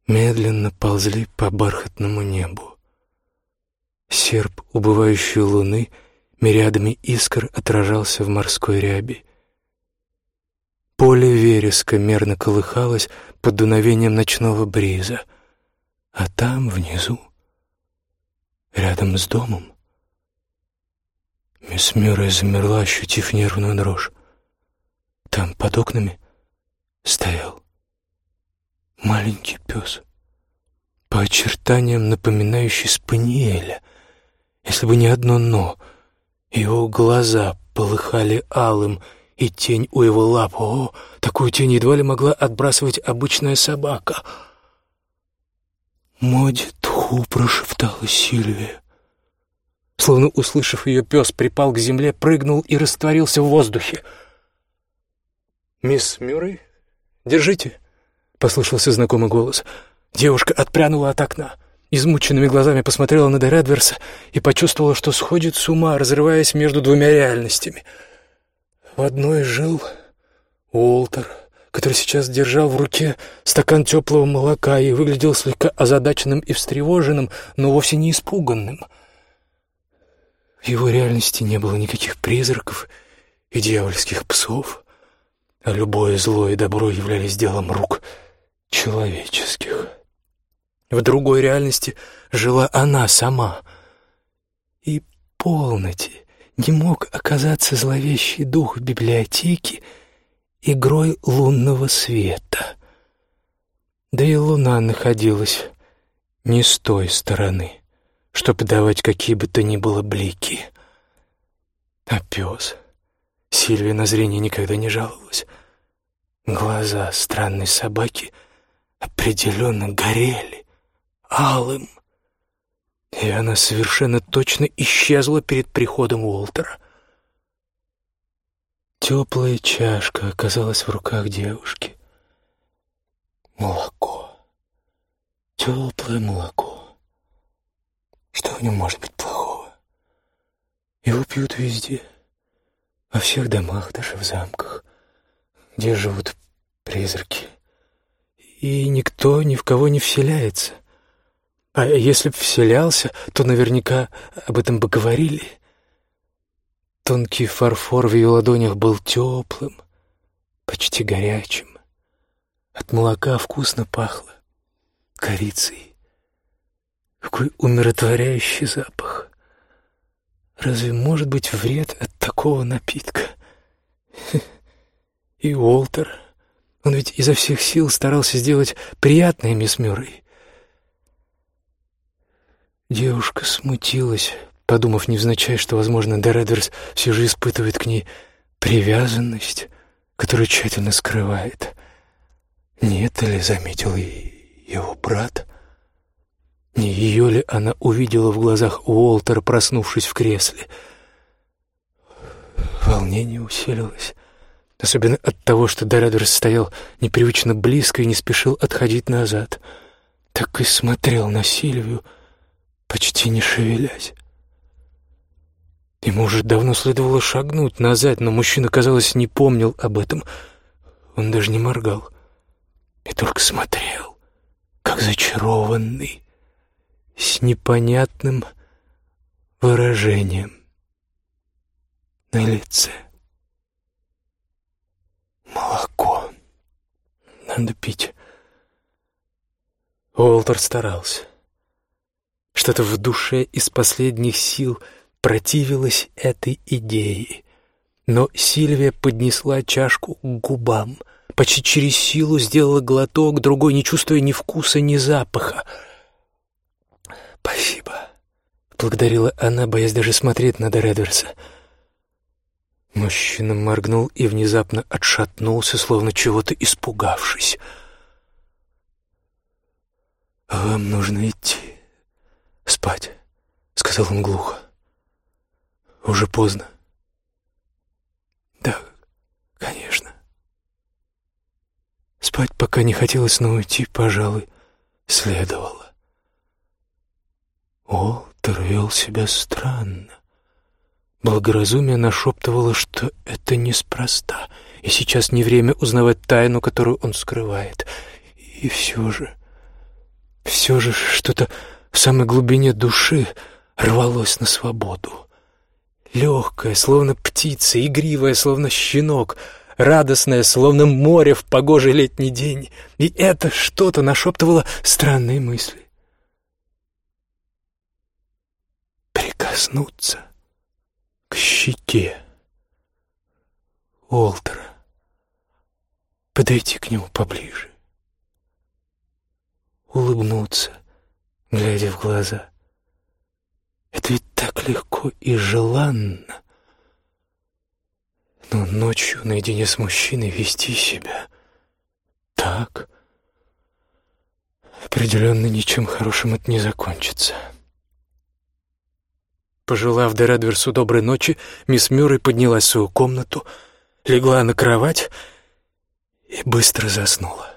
медленно ползли по бархатному небу. Серп убывающей луны мириадами искр отражался в морской ряби. Поле вереска мерно колыхалось под дуновением ночного бриза, а там, внизу, рядом с домом, мисс Мюррей замерла, ощутив нервную дрожь. Там, под окнами, стоял маленький пес, по очертаниям напоминающий спаниеля, если бы не одно «но». Его глаза полыхали алым, и тень у его лап. О, такую тень едва ли могла отбрасывать обычная собака. «Моди тху!» — прошептала Сильвия. Словно услышав ее, пес припал к земле, прыгнул и растворился в воздухе. «Мисс Мюррей, держите!» — послышался знакомый голос. Девушка отпрянула от окна. Измученными глазами посмотрела на Дередверса и почувствовала, что сходит с ума, разрываясь между двумя реальностями — в одной жил Уолтер, который сейчас держал в руке стакан теплого молока и выглядел слегка озадаченным и встревоженным, но вовсе не испуганным. В его реальности не было никаких призраков и дьявольских псов, а любое зло и добро являлись делом рук человеческих. В другой реальности жила она сама. И полноте не мог оказаться зловещий дух в библиотеке игрой лунного света. Да и луна находилась не с той стороны, чтобы давать какие бы то ни было блики. А пес... Сильвия на зрение никогда не жаловалась. Глаза странной собаки определенно горели алым и она совершенно точно исчезла перед приходом Уолтера. Теплая чашка оказалась в руках девушки. Молоко. Теплое молоко. Что в нем может быть плохого? Его пьют везде. Во всех домах, даже в замках, где живут призраки. И никто ни в кого не вселяется — а если б вселялся, то наверняка об этом бы говорили. Тонкий фарфор в ее ладонях был теплым, почти горячим. От молока вкусно пахло корицей. Какой умиротворяющий запах. Разве может быть вред от такого напитка? <laughs> И Уолтер, он ведь изо всех сил старался сделать приятное мисс Мюррей. Девушка смутилась, подумав невзначай, что, возможно, Дередверс все же испытывает к ней привязанность, которую тщательно скрывает. Не это ли заметил и его брат? Не ее ли она увидела в глазах Уолтера, проснувшись в кресле? Волнение усилилось, особенно от того, что Дередверс стоял непривычно близко и не спешил отходить назад. Так и смотрел на Сильвию, почти не шевелясь. Ему уже давно следовало шагнуть назад, но мужчина, казалось, не помнил об этом. Он даже не моргал и только смотрел, как зачарованный, с непонятным выражением на лице. Молоко. Надо пить. Уолтер старался. Что-то в душе из последних сил противилось этой идее. Но Сильвия поднесла чашку к губам, почти через силу сделала глоток, другой, не чувствуя ни вкуса, ни запаха. «Спасибо», — благодарила она, боясь даже смотреть на Дередверса. Мужчина моргнул и внезапно отшатнулся, словно чего-то испугавшись. «Вам нужно идти спать», — сказал он глухо. «Уже поздно». «Да, конечно». Спать пока не хотелось, но уйти, пожалуй, следовало. Уолтер вел себя странно. Благоразумие нашептывало, что это неспроста, и сейчас не время узнавать тайну, которую он скрывает. И все же, все же что-то в самой глубине души рвалось на свободу. Легкая, словно птица, игривая, словно щенок, радостная, словно море в погожий летний день. И это что-то нашептывало странные мысли. Прикоснуться к щеке Уолтера, подойти к нему поближе, улыбнуться, глядя в глаза. Это ведь так легко и желанно. Но ночью наедине с мужчиной вести себя так определенно ничем хорошим это не закончится. Пожелав Дередверсу доброй ночи, мисс Мюррей поднялась в свою комнату, легла на кровать и быстро заснула.